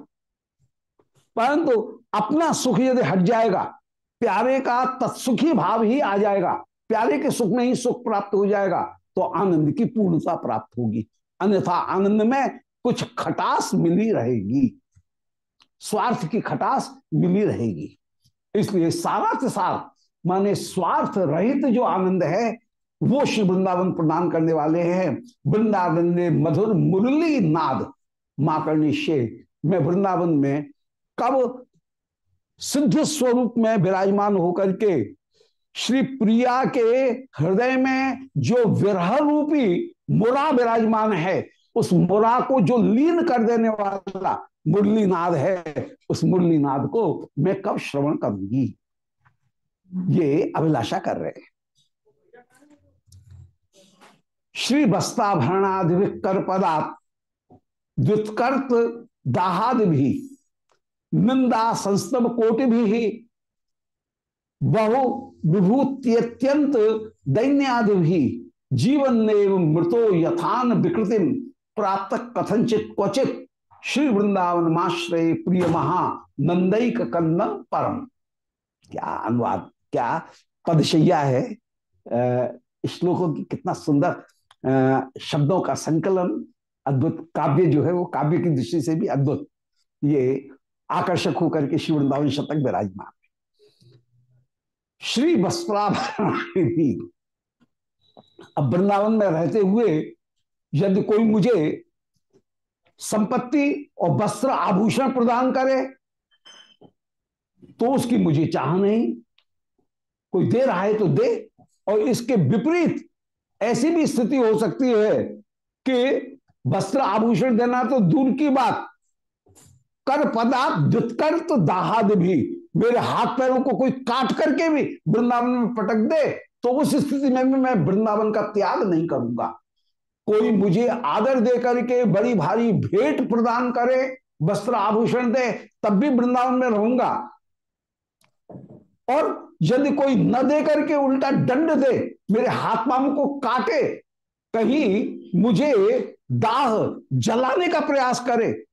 परंतु अपना सुख यदि हट जाएगा, प्यारे का तत्सुखी भाव ही आ जाएगा। प्यारे के सुख में ही सुख प्राप्त हो जाएगा तो आनंद की पूर्णता प्राप्त होगी। अन्यथा आनंद में कुछ खटास मिली रहेगी। स्वार्थ की खटास मिली रहेगी। इसलिए सारा के सार, माने स्वार्थ रहित जो आनंद है, वो श्री वृंदावन प्रदान करने वाले हैं। वृंदावन ने मधुर मुरली नाद माकर्णी शे मैं वृंदावन में कब सिद्ध स्वरूप में विराजमान होकर के श्री प्रिया के हृदय में जो विरह रूपी मुरा विराजमान है, उस मुरा को जो लीन कर देने वाला मुरली नाद है, उस मुरली नाद को मैं कब श्रवण करूँगी? ये अभिलाषा कर रहे हैं। श्री वस्ताभरणादि कर पदार्थ व्युत्कर्त दाहाद भी, निंदा संस्तव कोटि भी बहु विभूत्यत्यंत दैन्यादि भी जीवन एवं मृतो यथान विकृति प्राप्त कथनचित क्वचित। श्री वृंदावन माश्रय प्रिय महा नंदईक कन्न परम। क्या अनुवाद, क्या पदशैया है। श्लोकों की कितना सुंदर शब्दों का संकलन, अद्भुत काव्य जो है वो काव्य की दृष्टि से भी अद्भुत। ये आकर्षक होकर के श्री वृंदावन शतक विराजमान। श्री वस्त्राभरण भी अब वृंदावन में रहते हुए यदि कोई मुझे संपत्ति और वस्त्र आभूषण प्रदान करे तो उसकी मुझे चाह नहीं। कोई दे रहा है तो दे, और इसके विपरीत ऐसी भी स्थिति हो सकती है कि वस्त्र आभूषण देना तो दूर की बात, कर पदार्थ दुत्कर तो दाहाद भी। मेरे हाथ पैरों को कोई काट करके भी वृंदावन में पटक दे तो उस स्थिति में भी मैं वृंदावन का त्याग नहीं करूँगा। कोई मुझे आदर दे करके बड़ी भारी भेंट प्रदान करे, वस्त्र आभूषण दे, तब भी वृंदावन में रहूँगा। और यदि कोई न दे करके उल्टा दंड दे, मेरे हाथ पाँव को काटे, कहीं मुझे दाह जलाने का प्रयास करे,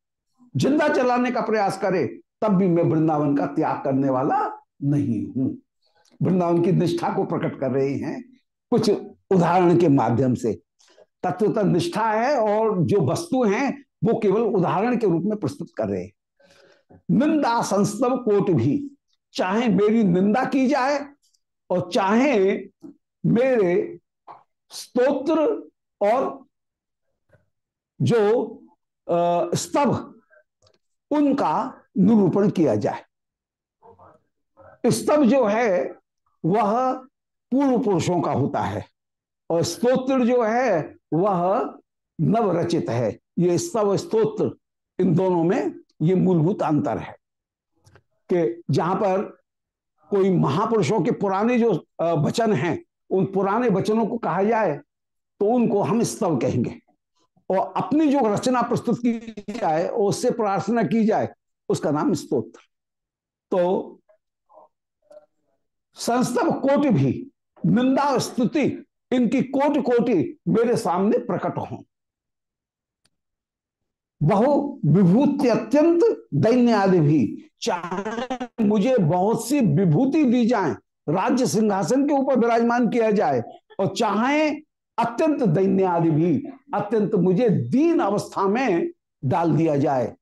ज़िंदा जलाने का प्रयास करे तब भी मैं वृंदावन का त्याग करने वाला नहीं हूँ। वृंदावन की निष्ठा को प्रकट कर रहे हैं कुछ उदाहरण के माध्यम से। तत्वतः निष्ठा है और जो वस्तु हैं, वो केवल उदाहरण के रूप में प्रस्तुत कर रहे निंदा संस्तव कोट भी, चाहे मेरी निंदा की जाए और चाहे मेरे स्तोत्र और जो स्तभ उनका निरूपण किया जाए। स्तभ जो है, वह पूर्व पुरुषों का होता है और स्तोत्र जो है, वह नवरचित है। ये स्तव स्तोत्र इन दोनों में ये मूलभूत अंतर है कि जहाँ पर कोई महापुरुषों के पुराने जो वचन हैं, उन पुराने वचनों को कहा जाए तो उनको हम स्तव कहेंगे। और अपनी जो रचना प्रस्तुत की जाए, और उससे प्रार्थना की जाए उसका नाम स्तोत्र। तो संस्तव कोटि भी, निंदा स्तुति, इनकी कोटि कोटि मेरे सामने प्रकट हो। बहु विभूति अत्यंत दैन्य आदि भी, चाहे मुझे बहुत सी विभूति दी जाए, राज्य सिंहासन के ऊपर विराजमान किया जाए, और चाहे अत्यंत दैन्य आदि भी, अत्यंत मुझे दीन अवस्था में डाल दिया जाए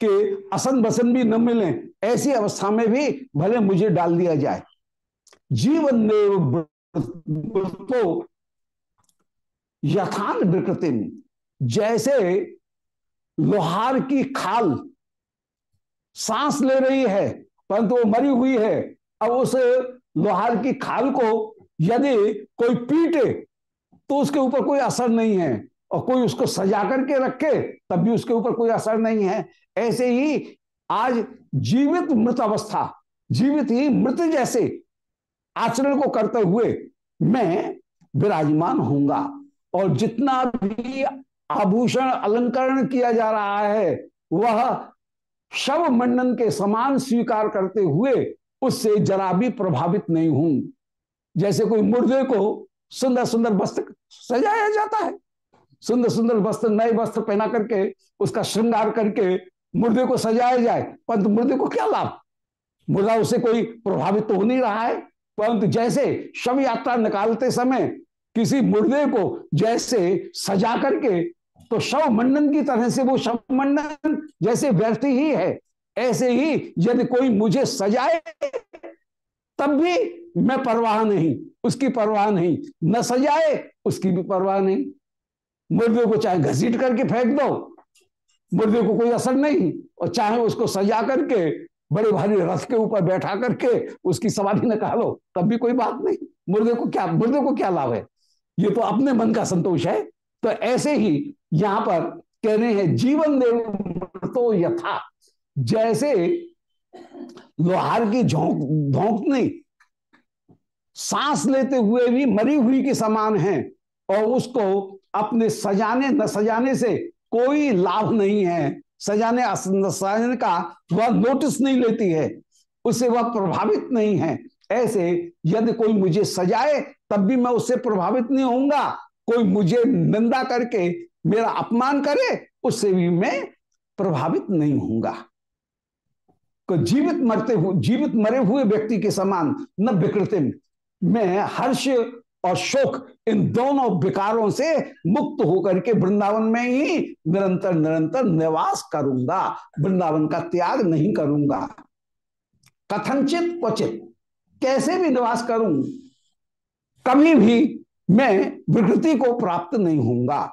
कि असन बसन भी न मिले, ऐसी अवस्था में भी भले मुझे डाल दिया जाए। जीवन तो यथान जैसे लोहार की खाल, सांस ले रही है, परंतु वो मरी हुई है, अब उस लोहार की खाल को यदि कोई पीटे तो उसके ऊपर कोई असर नहीं है। और कोई उसको सजा करके रखे, तब भी उसके ऊपर कोई असर नहीं है। ऐसे ही आज जीवित मृत अवस्था, जीवित ही मृत जैसे आचरण को करते हुए मैं विराजमान होऊँगा। और जितना भी आभूषण अलंकरण किया जा रहा है, वह शव मंडन के समान स्वीकार करते हुए उससे जरा भी प्रभावित नहीं हूँ। जैसे कोई मुर्दे को सुंदर सुंदर वस्त्र सजाया जाता है। सुंदर सुंदर वस्त्र, नए वस्त्र पहना करके, उसका श्रृंगार करके मुर्दे को सजाया जाए, परंतु मुर्दे को क्या लाभ? मुर्दा उसे कोई प्रभावित तो हो नहीं रहा है। परंतु जैसे शव यात्रा निकालते समय किसी मुर्दे को जैसे सजा करके तो शव मंडन की तरह से वो शव मंडन जैसे व्यर्थ ही है। ऐसे ही यदि कोई मुझे सजाए, तब भी मैं परवाह नहीं। उसकी परवाह नहीं। न सजाए, उसकी भी परवाह नहीं। मुर्दे को चाहे घसीट करके फेंक दो, मुर्दे को कोई असर नहीं। और चाहे उसको सजा करके, बड़े भारी रथ के ऊपर बैठा करके उसकी समाधि निकालो, तब भी कोई बात नहीं। मुर्दे को क्या, मुर्दे को क्या लाभ है? ये तो अपने मन का संतोष है। तो ऐसे ही यहाँ पर कह रहे हैं, जीवन देव तो यथा। जैसे लोहार की झोंक धोंकनी सांस लेते हुए भी मरी हुई के समान है और उसको अपने सजाने, न सजाने से कोई लाभ नहीं है। सजाने सजाने का वह नोटिस नहीं लेती है। उससे वह प्रभावित नहीं है। ऐसे यदि कोई मुझे सजाए, तब भी मैं उससे प्रभावित नहीं होऊँगा। कोई मुझे निंदा करके मेरा अपमान करे, उससे भी मैं प्रभावित नहीं होऊँगा। को जीवित मरते हुए जीवित मरे हुए व्यक्ति के समान न विकृति मैं हर्ष और शोक इन दोनों विकारों से मुक्त होकर के वृंदावन में ही निरंतर निरंतर निवास करूँगा। वृंदावन का त्याग नहीं करूँगा। कथनचित क्वचित कैसे भी निवास करूँ, कभी भी मैं विकृति को प्राप्त नहीं होऊँगा।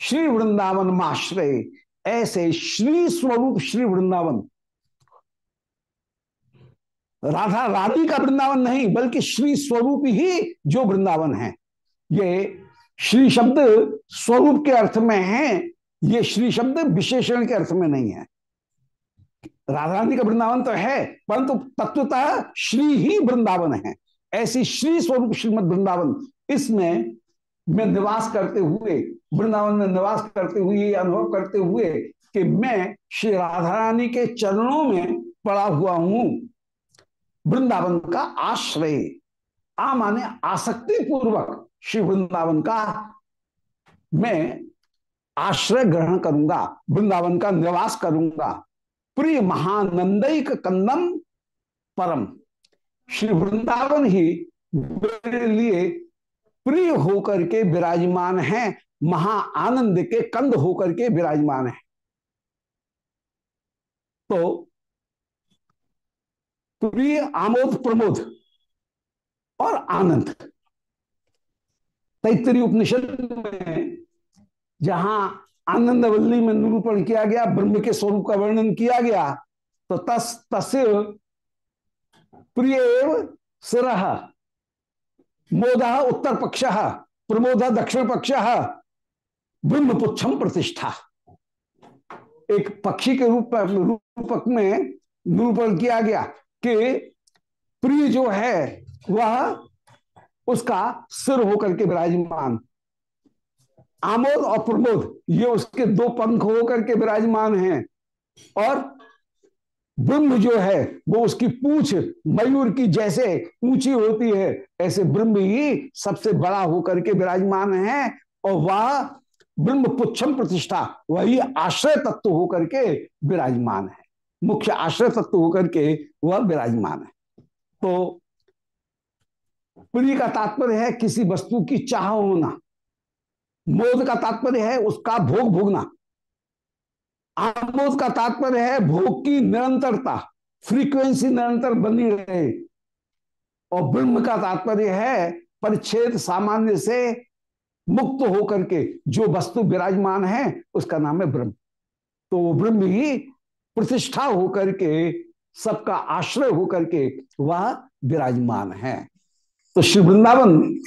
श्री वृंदावन माश्रय, ऐसे श्री स्वरूप श्री वृंदावन राधा रानी का वृंदावन नहीं, बल्कि श्री स्वरूप ही जो वृंदावन है। ये श्री शब्द स्वरूप के अर्थ में है, ये श्री शब्द विशेषण के अर्थ में नहीं है। राधा रानी का वृंदावन तो है, परंतु तत्वतः श्री ही वृंदावन है। ऐसी श्री स्वरूप श्रीमद वृंदावन, इसमें मैं निवास करते हुए, वृंदावन में निवास करते हुए अनुभव करते हुए कि मैं श्री राधा रानी के चरणों में पड़ा हुआ हूँ। वृंदावन का आश्रय। आ माने आसक्ति पूर्वक श्री वृंदावन का मैं आश्रय ग्रहण करूँगा, वृंदावन का निवास करूँगा। प्रिय महानंदिक कंदम परम, श्री वृंदावन ही मेरे लिए प्रिय होकर के विराजमान है, महा आनंद के कंद होकर के विराजमान है। तो प्रिय आमोद प्रमोद और आनंद। तैतरी उपनिषद में जहाँ आनंदवल्ली में निरूपण किया गया, ब्रह्म के स्वरूप का वर्णन किया गया तो तस तस् प्रिय सिर, मोद उत्तर पक्ष, प्रमोद दक्षिण पक्ष ब्रह्मपुच्छम प्रतिष्ठा। एक पक्षी के रूप, रूपक में निरूपण किया गया। कि प्रिय जो है, वह उसका सिर होकर के विराजमान। आमोद और प्रमोद, ये उसके दो पंख होकर के विराजमान हैं। और ब्रह्म जो है, वो उसकी पूछ मयूर की जैसे ऊँची होती है, ऐसे ब्रह्म ही सबसे बड़ा होकर के विराजमान है। और वह ब्रह्म पुच्छम प्रतिष्ठा, वही आश्रय तत्व होकर के विराजमान है। मुख्य आश्रय तत्व होकर के वह विराजमान है। तो प्रिय का तात्पर्य है किसी वस्तु की चाह होना। मोद का तात्पर्य है उसका भोग भोगना। आमोद का तात्पर्य है भोग की निरंतरता, फ्रीक्वेंसी निरंतर बनी रहे। और ब्रह्म का तात्पर्य है परिच्छेद सामान्य से मुक्त होकर के जो वस्तु विराजमान है, उसका नाम है ब्रह्म। तो ब्रह्म ही प्रतिष्ठा होकर के, सबका आश्रय होकर के वह विराजमान है। तो श्री वृंदावन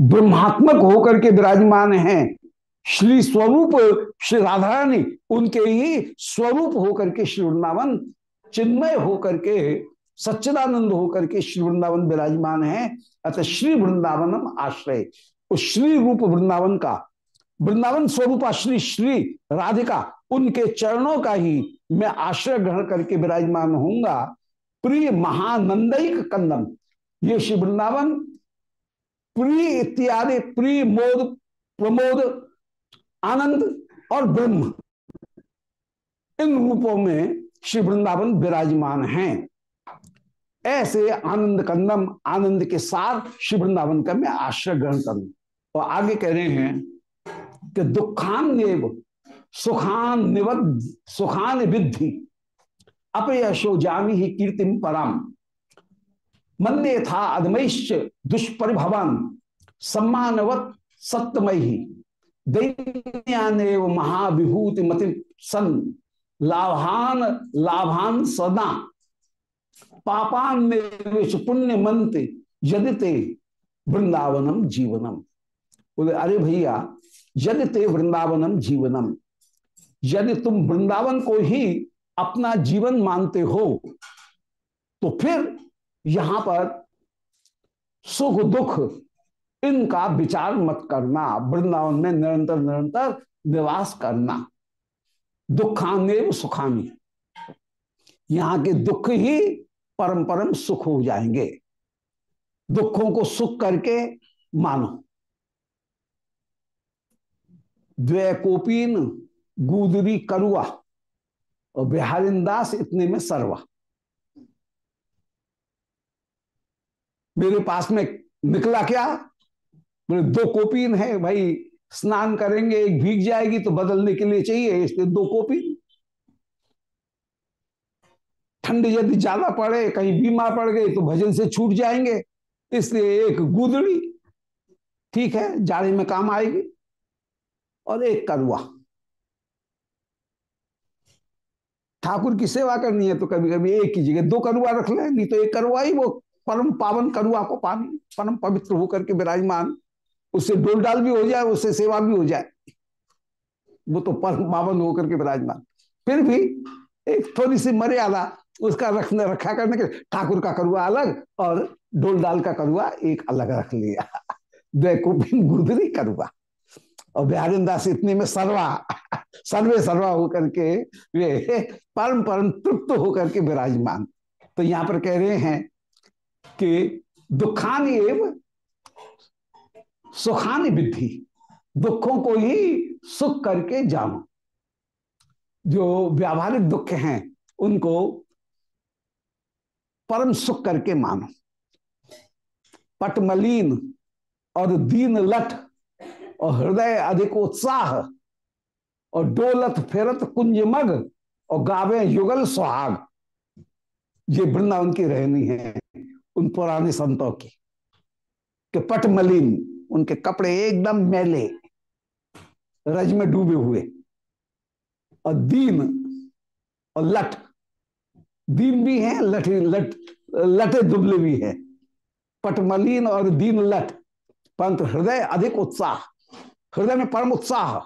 ब्रह्मात्मक होकर के विराजमान है। श्री स्वरूप, श्री राधा रानी उनके ही स्वरूप होकर के श्री वृंदावन, चिन्मय होकर के, सच्चिदानंद होकर के श्री वृंदावन विराजमान है। अतः श्री वृंदावनम आश्रय। उस श्री रूप वृंदावन का वृंदावन स्वरूप श्री श्री राधिका, उनके चरणों का ही मैं आश्रय ग्रहण करके विराजमान होऊँगा। प्रिय महानंदिक कंदम, ये श्री वृंदावन, प्रिय इत्यादि, प्रिय मोद, प्रमोद, आनंद और ब्रह्म, इन रूपों में श्री वृंदावन विराजमान हैं। ऐसे आनंद कंदम, आनंद के साथ श्री वृंदावन का मैं आश्रय ग्रहण करूँ। और आगे कह रहे हैं कि दुखान नेव सुखान निवद सुखान विद्धि अपयशो जामी ही कीर्तिम पराम। मंदे था अदमैश्च दुष्परिभवन। सम्मानवत सत्यमयी दैन्यानेव महाविभूति मति सन। लाभान लाभान सदा। पापान पुण्य मंत्र यदि वृंदावनम जीवनम। बोले, अरे भैया यदि ते वृंदावनम जीवनम। यदि तुम वृंदावन को ही अपना जीवन मानते हो तो फिर यहाँ पर सुख दुख, इनका विचार मत करना। वृंदावन में निरंतर निरंतर निवास करना। दुखानेव सुखानी। यहाँ के दुख ही परम परम सुख हो जाएँगे। दुखों को सुख करके मानो। द्वैकोपीन गुदरी करुआ और बिहारिंदास इतने में सर्वा। मेरे पास में निकला क्या? बोले, दो कोपीन है, भाई, स्नान करेंगे, एक भीग जाएगी तो बदलने के लिए चाहिए, इसलिए दो कोपीन। ठंड यदि ज़्यादा पड़े, कहीं बीमार पड़ गए तो भजन से छूट जाएँगे, इसलिए एक गुदड़ी ठीक है, जाड़े में काम आएगी। और एक करुआ। ठाकुर की सेवा करनी है तो कभी कभी एक ही जगह दो करुआ रख ले, नहीं तो एक करुआ ही वो परम पावन करुआ को पानी, परम पवित्र होकर के विराजमान, उससे डोल डाल भी हो जाए, उससे सेवा भी हो जाए। वो तो परम पावन होकर के विराजमान। फिर भी एक थोड़ी सी मर्यादा, उसका रखने रखा करने के ठाकुर का करुआ अलग और डोल डाल का करुआ एक अलग रख लिया। <laughs> द्वैकुपिन गुदरी करुआ। और बिहारिन दास इतने में सर्वा, सर्वे सर्वा होकर के वे परम परम तृप्त होकर के विराजमान। तो यहाँ पर कह रहे हैं कि दुखान एवं सुखानी विधि दुखों को ही सुख करके जानो जो व्यावहारिक दुख हैं, उनको परम सुख करके मानो। पटमलीन और दीन लठ और हृदय अधिक उत्साह और डोलत फेरत कुंज मग और गावे युगल सुहाग। ये वृंदावन की रहनी है उन पुराने संतों की कि पटमलीन उनके कपड़े एकदम मैले, रज में डूबे हुए। और दीन और लठ दीन भी हैं लठी लट, लटे दुबले भी हैं। पटमलीन और दीन लठ परंतु हृदय अधिक उत्साह। हृदय में परम उत्साह,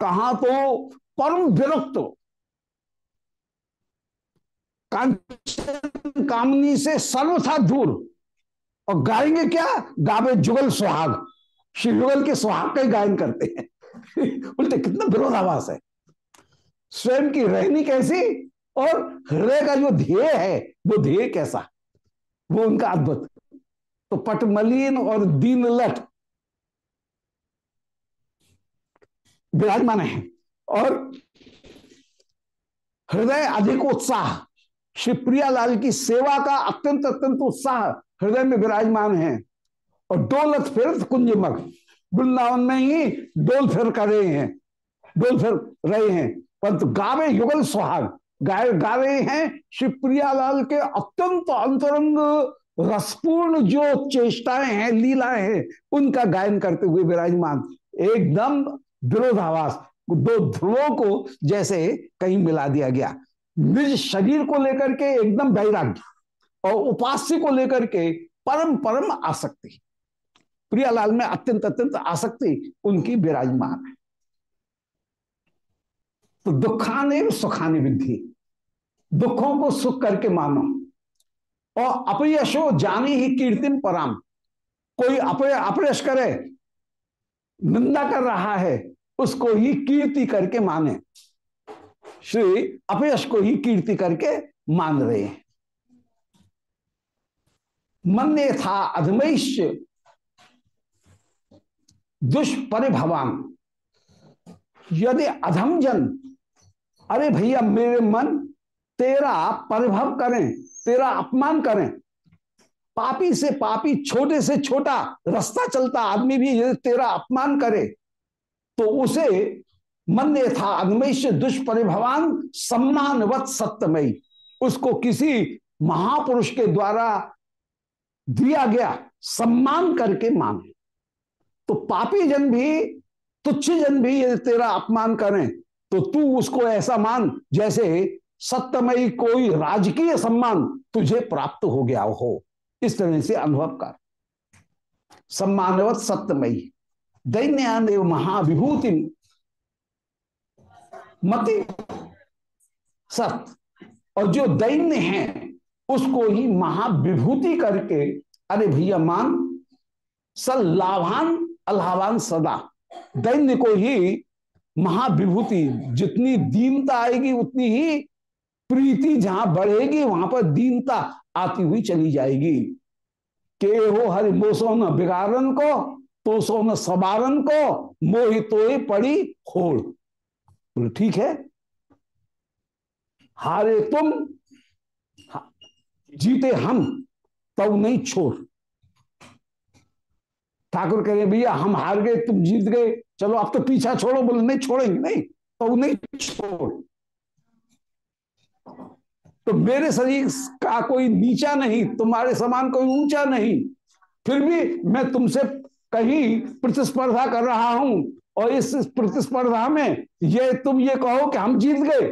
कहा तो परम विरक्त। कामनी से सर्वथा दूर। और गाएँगे क्या? गावे जुगल सुहाग। श्री युगल के सुहाग का ही गायन करते हैं। <laughs> उल्टे कितना विरोधाभास है। स्वयं की रहनी कैसी और हृदय का जो ध्येय है, वो ध्येय कैसा? वो उनका अद्भुत। तो पटमलिन और दीन लट विराजमान है। और हृदय अधिक उत्साह, श्री प्रियालाल की सेवा का अत्यंत अत्यंत उत्साह हृदय में विराजमान है। और डोलत फिर कुंज मग वृंदावन में ही डोल फिर कर रहे हैं डोल फिर रहे हैं। परंतु गावे युगल सुहाग गाय गा रहे हैं श्री प्रियालाल के अत्यंत अंतरंग, रसपूर्ण जो चेष्टाएँ हैं, लीलाएँ हैं, उनका गायन करते हुए विराजमान। एकदम विरोधावास दो ध्रुवों को जैसे कहीं मिला दिया गया। निज शरीर को लेकर के एकदम वैराग्य और उपास्य को लेकर के परम परम आसक्ति। प्रियालाल में अत्यंत अत्यंत आसक्ति उनकी विराजमान है। तो दुखाने सुखाने विधि, दुखों को सुख करके मानो और अपयशो जानी ही कीर्तिन पराम। कोई अपय, अपयश करे निंदा कर रहा है, उसको ही कीर्ति करके माने। श्री अपयश को ही कीर्ति करके मान रहे हैं। मन ने था अधमैश्य दुष्परिभवान। यदि अधम जन अरे भैया मेरे मन तेरा परिभव करें, तेरा अपमान करें पापी से पापी, छोटे से छोटा रास्ता चलता, आदमी भी यदि तेरा अपमान करे तो उसे मन ने था अग्मेश दुष्परिभवान, सम्मानवत सत्यमयी। उसको किसी महापुरुष के द्वारा दिया गया सम्मान करके माने। तो पापी जन भी, तुच्छ जन भी यदि तेरा अपमान करें तो तू उसको ऐसा मान जैसे सत्यमयी कोई राजकीय सम्मान तुझे प्राप्त हो गया हो। इस तरह से अनुभव कर। सम्मानवत सत्यमयी दैन्यान महाविभूति। मति सत। और जो दैन्य है, उसको ही महाविभूति करके, अरे भैया मान सल लाभान अलावान सदा। दैन्य को ही महाविभूति, जितनी दीनता आएगी, उतनी ही प्रीति जहाँ बढ़ेगी, वहाँ पर दीनता आती हुई चली जाएगी। के हो हरि मोसो न बिगारन को तो सो न सबारन को मोहितोए पड़ी खोड़ बोले, ठीक है। हारे तुम जीते हम, तब नहीं छोड़। ठाकुर कह रहे भैया, हम हार गए, तुम जीत गए। चलो आप तो पीछा छोड़ो। बोले, नहीं छोड़ेंगे, नहीं तो नहीं छोड़। तो मेरे शरीर का कोई नीचा नहीं, तुम्हारे समान कोई ऊँचा नहीं। फिर भी मैं तुमसे कहीं प्रतिस्पर्धा कर रहा हूँ और इस प्रतिस्पर्धा में ये तुम ये कहो कि हम जीत गए,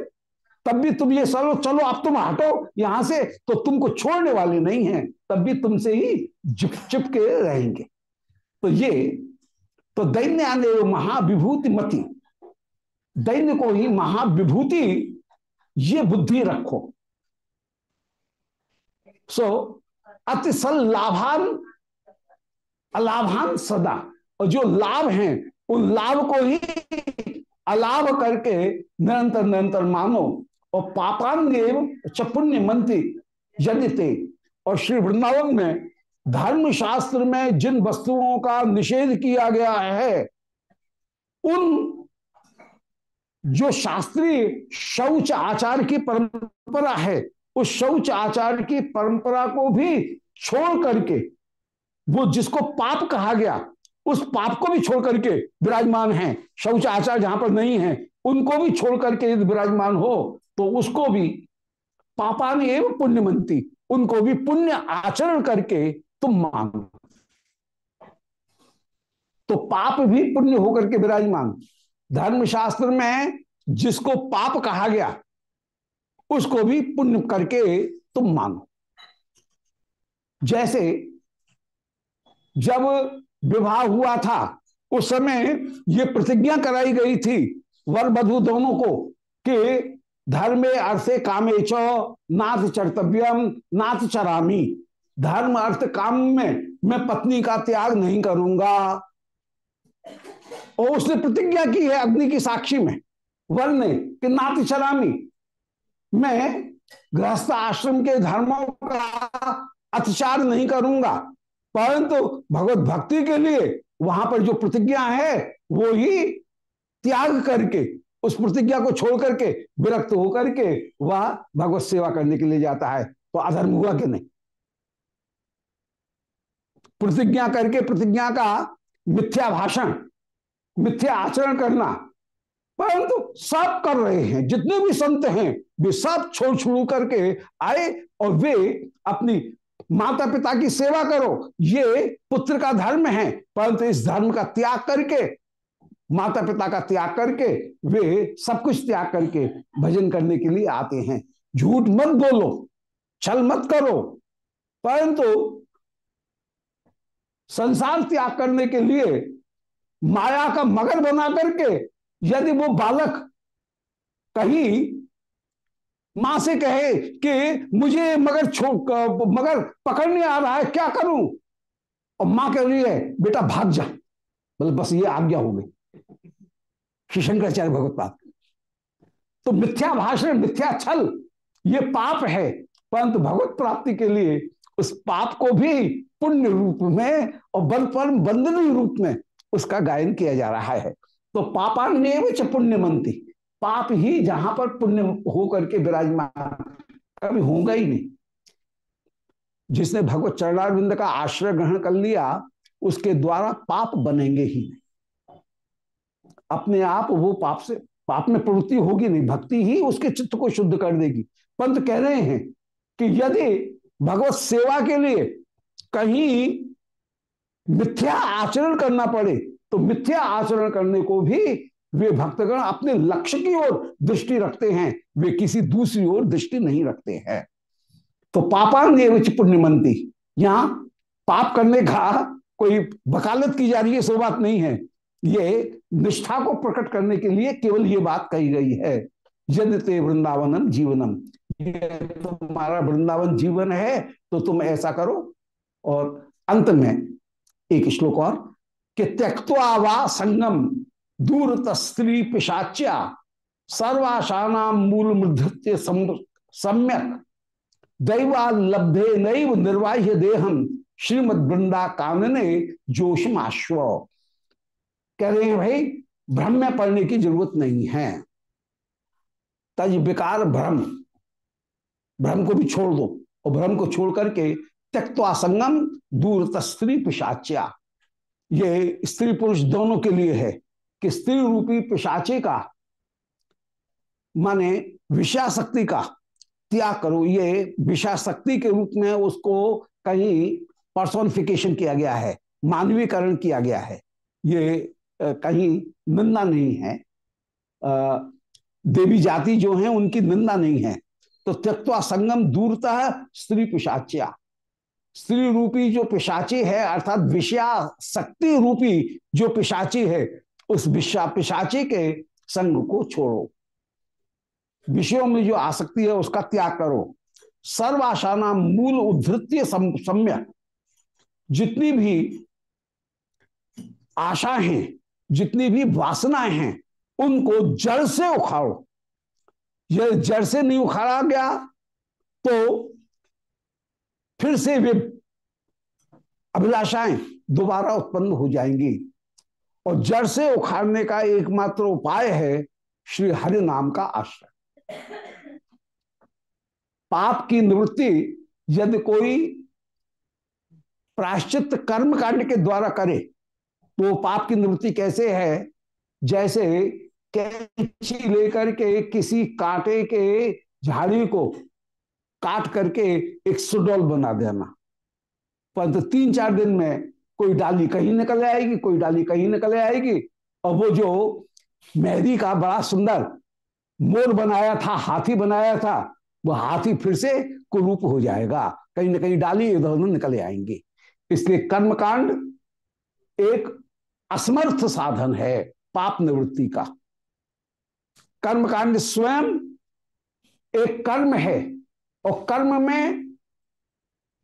तब भी तुम ये चलो चलो, अब तुम हटो यहाँ से तो तुमको छोड़ने वाले नहीं हैं, तब भी तुमसे ही चिप चिपके रहेंगे। तो ये तो दैन्य आने महाविभूति मती। दैन्य को ही महाविभूति, ये बुद्धि रखो। सो अतिसल लाभान अलाभान सदा। और जो लाभ हैं, उन लाभ को ही अलाभ करके निरंतर निरंतर मानो। और पापान देव चपुण्य मंत्री यदिते। और श्री वृंदावन में धर्म शास्त्र में जिन वस्तुओं का निषेध किया गया है, उन जो शास्त्रीय शौच आचार की परंपरा है उस शौच आचार की परंपरा को भी छोड़ करके, वो जिसको पाप कहा गया, उस पाप को भी छोड़ करके विराजमान है। शौच आचार जहाँ पर नहीं है, उनको भी छोड़ करके यदि विराजमान हो तो उसको भी पापान एवं पुण्य पुण्यमंती, उनको भी पुण्य आचरण करके तुम मानो तो पाप भी पुण्य होकर के विराजमान। धर्मशास्त्र में जिसको पाप कहा गया उसको भी पुण्य करके तुम मानो जैसे जब विवाह हुआ था, उस समय ये प्रतिज्ञा कराई गई थी वर वधु दोनों को कि धर्मे अर्थे कामे नाथ चर्तव्यम, नाथ चरामी। धर्म अर्थ काम में मैं पत्नी का त्याग नहीं करूँगा। और उसने प्रतिज्ञा की है अग्नि की साक्षी में वर ने कि नाथ चरामी मैं गृहस्थ आश्रम के धर्मों का अत्याचार नहीं करूँगा, परंतु भगवत भक्ति के लिए वहाँ पर जो प्रतिज्ञा है, वो ही त्याग करके, उस प्रतिज्ञा को छोड़ करके, विरक्त होकर के वह भगवत सेवा करने के लिए जाता है। तो अधर्म हुआ कि नहीं? प्रतिज्ञा करके प्रतिज्ञा का मिथ्या भाषण, मिथ्या आचरण करना परंतु सब कर रहे हैं, जितने भी संत हैं, वे सब छोड़ छोड़ करके आए और वे अपनी माता पिता की सेवा करो। ये पुत्र का धर्म है, परंतु इस धर्म का त्याग करके माता पिता का त्याग करके, वे सब कुछ त्याग करके भजन करने के लिए आते हैं। झूठ मत बोलो, छल मत करो, परंतु संसार त्याग करने के लिए माया का मगर बना करके यदि वो बालक कहीं माँ से कहे कि मुझे मगर मगर पकड़ने आ रहा है, क्या करूँ? और माँ कह रही है, बेटा भाग जा। मतलब बस ये आज्ञा हो गई। श्री शंकराचार्य भगवत तो मिथ्या भाषण, मिथ्या छल, ये पाप है। परंतु भगवत प्राप्ति के लिए उस पाप को भी पुण्य रूप में और बल पर बंदनी रूप में उसका गायन किया जा रहा है। तो पापान्य पुण्य मंत्री पाप ही जहाँ पर पुण्य हो करके विराजमान, कभी होगा ही नहीं। जिसने भगवत चरणारविंद का आश्रय ग्रहण कर लिया, उसके द्वारा पाप बनेंगे ही नहीं। अपने आप वो पाप से, पाप में प्रवृत्ति होगी नहीं, भक्ति ही उसके चित्त को शुद्ध कर देगी। पंत कह रहे हैं कि यदि भगवत सेवा के लिए कहीं मिथ्या आचरण करना पड़े तो मिथ्या आचरण करने को भी वे भक्तगण अपने लक्ष्य की ओर दृष्टि रखते हैं। वे किसी दूसरी ओर दृष्टि नहीं रखते हैं। तो पापान पुण्यमंती। यहाँ पाप करने का कोई वकालत की जा रही है, सो बात नहीं है। ये निष्ठा को प्रकट करने के लिए केवल ये बात कही गई है यदि ते वृंदावनम जीवनम। ये तुम्हारा वृंदावन जीवन है तो तुम ऐसा करो। और अंत में एक श्लोक और कि त्यक्वा संगम दूर स्त्री पिशाच्या, सर्वाशाना मूल मृधत्य सम्यक। दैवा लब्धे नैव निर्वाह्य देहम श्रीमद वृंदा कानने जोशमाश्व कह रहे हैं, भाई, भ्रम में पड़ने की ज़रूरत नहीं है। तज विकार भ्रम। भ्रम को भी छोड़ दो और भ्रम को छोड़ करके त्यक्वा संगम दूर तस्त्री पिशाच्या। ये स्त्री पुरुष दोनों के लिए है कि स्त्री रूपी पिशाचे का, माने विषयाशक्ति का त्याग करो। ये विषयाशक्ति के रूप में उसको कहीं पर्सोनिफिकेशन किया गया है मानवीकरण किया गया है। ये कहीं निंदा नहीं है। देवी जाति जो है, उनकी निंदा नहीं है। तो त्यक्वा संगम दूरता स्त्री पिशाच्या। स्त्री रूपी जो पिशाची है, अर्थात विषया शक्ति रूपी जो पिशाची है, उस विषा पिशाची के संग को छोड़ो। विषयों में जो आसक्ति है, उसका त्याग करो। सर्वाशाना मूल उद्धृत्य सम्य जितनी भी आशा है, जितनी भी वासनाएँ हैं, उनको जड़ से उखाड़ो। यह जड़ से नहीं उखाड़ा गया तो फिर से वे अभिलाषाएँ दोबारा उत्पन्न हो जाएँगी। और जड़ से उखाड़ने का एकमात्र उपाय है श्री हरि नाम का आश्रय। पाप की निवृत्ति यदि कोई प्राश्चित कर्म कांड के द्वारा करे तो पाप की निवृत्ति कैसे है? जैसे कैंची लेकर के किसी कांटे के झाड़ी को काट करके एक सुडोल बना देना। परंतु तो तीन चार दिन में कोई डाली कहीं निकल आएगी, कोई डाली कहीं निकल आएगी। और वो जो मेहदी का बड़ा सुंदर मोर बनाया था, हाथी बनाया था, वो हाथी फिर से कुरूप हो जाएगा। कहीं ना कहीं डाली इधर उधर निकल आएँगे। इसलिए कर्मकांड एक असमर्थ साधन है पाप निवृत्ति का। कर्मकांड स्वयं एक कर्म है। और कर्म में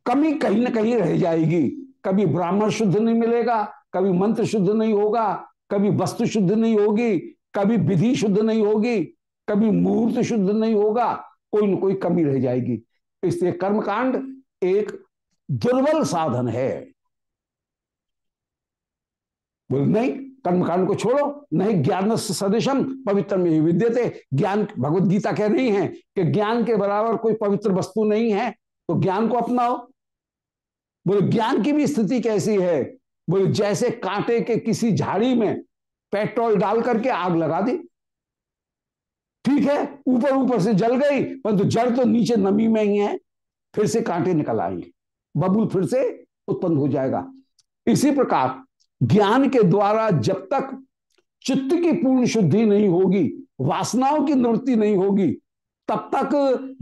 कमी कहीं ना कहीं रह जाएगी। कभी ब्राह्मण शुद्ध नहीं मिलेगा, कभी मंत्र शुद्ध नहीं होगा, कभी वस्तु शुद्ध नहीं होगी, कभी विधि शुद्ध नहीं होगी, कभी मुहूर्त शुद्ध नहीं होगा, कोई ना कोई कमी रह जाएगी। इसलिए कर्मकांड एक दुर्बल साधन है। बोल, नहीं कर्मकांड को छोड़ो, नहीं ज्ञान सदृशम पवित्र में ही विद्यते। ज्ञान भगवत गीता कह रही है कि ज्ञान के बराबर कोई पवित्र वस्तु नहीं है तो ज्ञान को अपनाओ। बोले, ज्ञान की भी स्थिति कैसी है? बोले, जैसे कांटे के किसी झाड़ी में पेट्रोल डाल करके आग लगा दी। ठीक है, ऊपर ऊपर से जल गई, परंतु तो जड़ तो नीचे नमी में ही है, फिर से कांटे निकल आएँगे। बबुल फिर से उत्पन्न हो जाएगा। इसी प्रकार ज्ञान के द्वारा जब तक चित्त की पूर्ण शुद्धि नहीं होगी, वासनाओं की निवृत्ति नहीं होगी, तब तक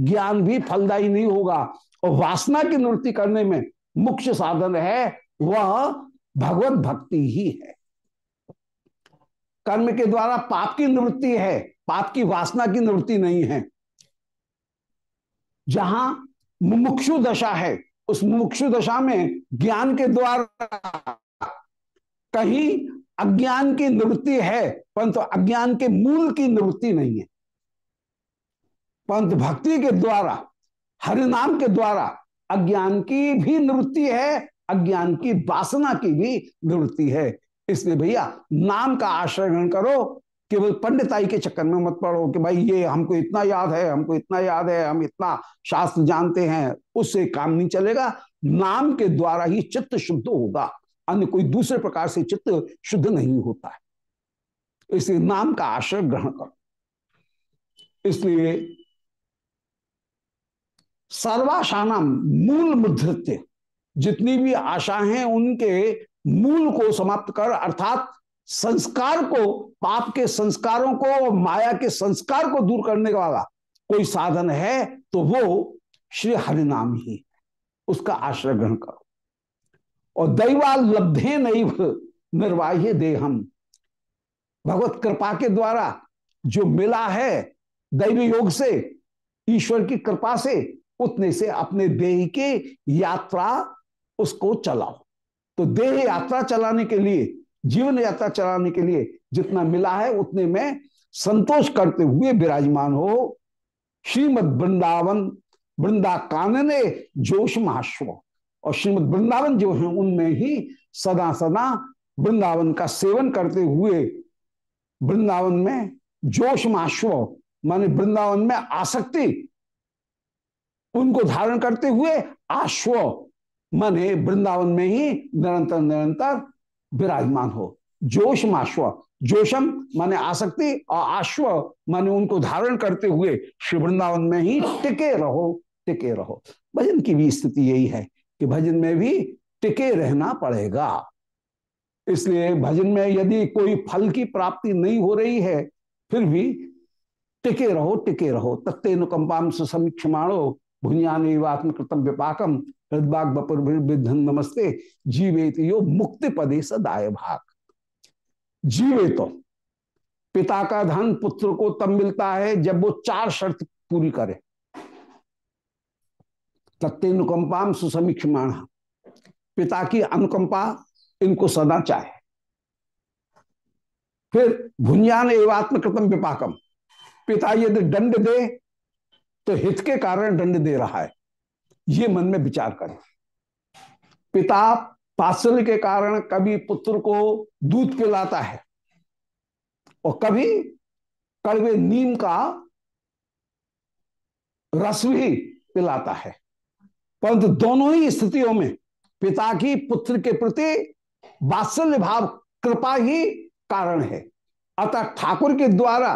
ज्ञान भी फलदायी नहीं होगा। और वासना की निवृत्ति करने में मुख्य साधन है, वह भगवत भक्ति ही है। कर्म के द्वारा पाप की निवृत्ति है, पाप की वासना की निवृत्ति नहीं है। जहाँ मुमुक्षु दशा है, उस मुमुक्षु दशा में ज्ञान के द्वारा कहीं अज्ञान की निवृत्ति है, परंतु अज्ञान के मूल की निवृत्ति नहीं है। परंतु भक्ति के द्वारा, हरिनाम के द्वारा अज्ञान की भी निवृत्ति है, अज्ञान की वासना की भी निवृत्ति है। इसलिए भैया, नाम का आश्रय ग्रहण करो, केवल पंडिताई के चक्कर में मत पड़ो कि भाई ये हमको इतना याद है, हमको इतना याद है, हम इतना शास्त्र जानते हैं, उससे काम नहीं चलेगा। नाम के द्वारा ही चित्त शुद्ध होगा। अन्य कोई दूसरे प्रकार से चित्त शुद्ध नहीं होता है। इसलिए नाम का आश्रय ग्रहण करो। इसलिए सर्वाशानाम मूल मुद्रित्य, जितनी भी आशा हैं, उनके मूल को समाप्त कर, अर्थात संस्कार को, पाप के संस्कारों को, माया के संस्कार को दूर करने वाला कोई साधन है तो वो श्री हरिनाम ही उसका आश्रय ग्रहण करो। और दैवाल लब्धे नहीं निर्वाह्य देहम। भगवत कृपा के द्वारा जो मिला है दैव योग से, ईश्वर की कृपा से, उतने से अपने देह की यात्रा उसको चलाओ। तो देह यात्रा चलाने के लिए, जीवन यात्रा चलाने के लिए जितना मिला है, उतने में संतोष करते हुए विराजमान हो श्रीमद वृंदावन वृंदा कानने जोश महाश्व। और श्रीमद वृंदावन जो है, उनमें ही सदा सदा वृंदावन का सेवन करते हुए वृंदावन में जोश माश्व, माने वृंदावन में आसक्ति उनको धारण करते हुए आश्व, माने वृंदावन में ही निरंतर निरंतर विराजमान हो। जोश माश्व, जोशम, माने आसक्ति और आश्व, माने उनको धारण करते हुए श्री वृंदावन में ही टिके रहो टिके रहो। भजन की भी स्थिति यही है। कि भजन में भी टिके रहना पड़ेगा। इसलिए भजन में यदि कोई फल की प्राप्ति नहीं हो रही है, फिर भी टिके रहो टिके रहो। तत्ते अनुकंपाम समीक्षमाणो भुंजान आत्मकृतम विपाकम हृदबाग बपुर नमस्ते जीवे यो मुक्ति पदे सदाय भाग जीवे तो। पिता का धन पुत्र को तब मिलता है जब वो चार शर्त पूरी करे। तत्नुकंपाम सुसमीक्षमाण पिता की अनुकंपा इनको सदा चाहे। फिर भुंजान एवात्मकृतम विपाकम पिता यदि दंड दे तो हित के कारण दंड दे रहा है। ये मन में विचार करें। पिता पात्सल्य के कारण कभी पुत्र को दूध पिलाता है, और कभी कड़वे नीम का रस भी पिलाता है। परंतु दोनों ही स्थितियों में पिता की पुत्र के प्रति वात्सल्य भाव, कृपा ही कारण है। अतः ठाकुर के द्वारा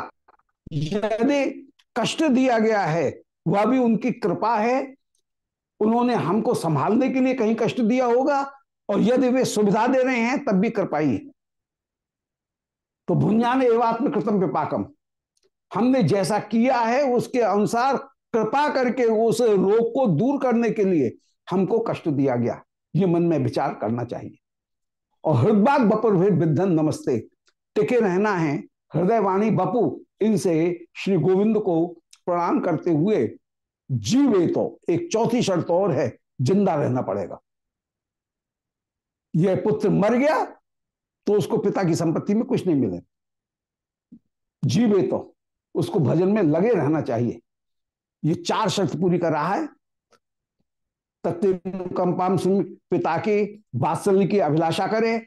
यदि कष्ट दिया गया है, वह भी उनकी कृपा है। उन्होंने हमको संभालने के लिए कहीं कष्ट दिया होगा और यदि वे सुविधा दे रहे हैं, तब भी कृपाई है तो भुंजान एवात्म कृतम विपाकम। हमने जैसा किया है, उसके अनुसार कृपा करके उस रोग को दूर करने के लिए हमको कष्ट दिया गया। ये मन में विचार करना चाहिए। और हृदबाग बपुर भी विधन नमस्ते। टिके रहना है। हृदय वाणी बपू। इनसे श्री गोविंद को प्रणाम करते हुए जीवे तो। एक चौथी शर्त और है, ज़िंदा रहना पड़ेगा। यह पुत्र मर गया तो उसको पिता की संपत्ति में कुछ नहीं मिले। जीवे तो। उसको भजन में लगे रहना चाहिए। ये चार शर्त पूरी कर रहा है। तत्म पिता की बात्सल्य की अभिलाषा करे।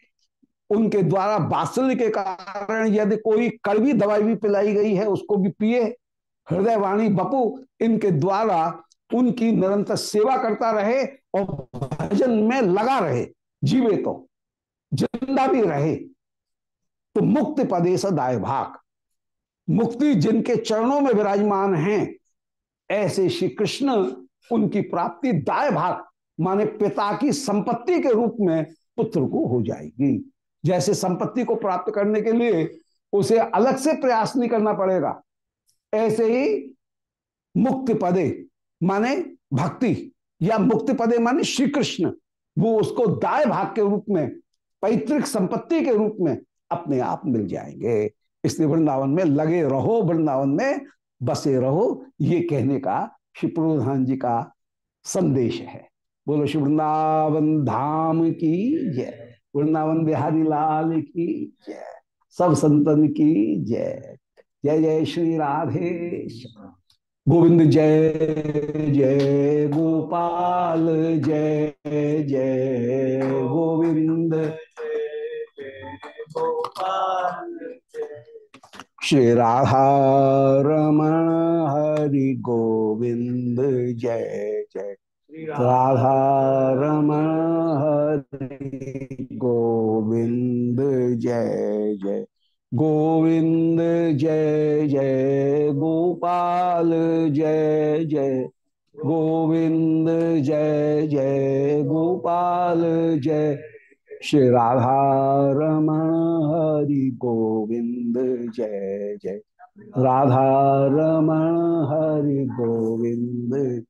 उनके द्वारा बात्सल्य के कारण यदि कोई कड़वी दवाई भी पिलाई गई है, उसको भी पिए। हृदय वाणी बपू, इनके द्वारा उनकी निरंतर सेवा करता रहे और भजन में लगा रहे, जीवे तो ज़िंदा भी रहे। तो मुक्ति पदेश दाय भाग मुक्ति जिनके चरणों में विराजमान हैं ऐसे श्री कृष्ण उनकी प्राप्ति दाय भाग माने पिता की संपत्ति के रूप में पुत्र को हो जाएगी। जैसे संपत्ति को प्राप्त करने के लिए उसे अलग से प्रयास नहीं करना पड़ेगा। ऐसे ही मुक्ति पदे, माने भक्ति, या मुक्ति पदे माने श्री कृष्ण, वो उसको दाय भाग के रूप में, पैतृक संपत्ति के रूप में अपने आप मिल जाएँगे। इसलिए वृंदावन में लगे रहो, वृंदावन में बसे रहो, ये कहने का श्री प्रधान जी का संदेश है। बोलो श्री वृंदावन धाम की जय, वृंदावन बिहारी लाल की जय, सब संतन की जय जय जय श्री राधे गोविंद जय जय गोपाल जय जय गोविंद। श्री राधा रमण हरि गोविंद जय जय। राधा रमण हरि गोविंद जय जय। गोविंद जय जय। गोपाल जय जय। गोविंद जय जय। गोपाल जय। श्री राधा रमण हरि गोविंद, जय जय। राधा रमण हरि गोविंद,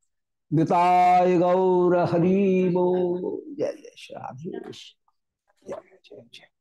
निताय गौर हरि बो जय जय श्री राधेश। जय जय जय।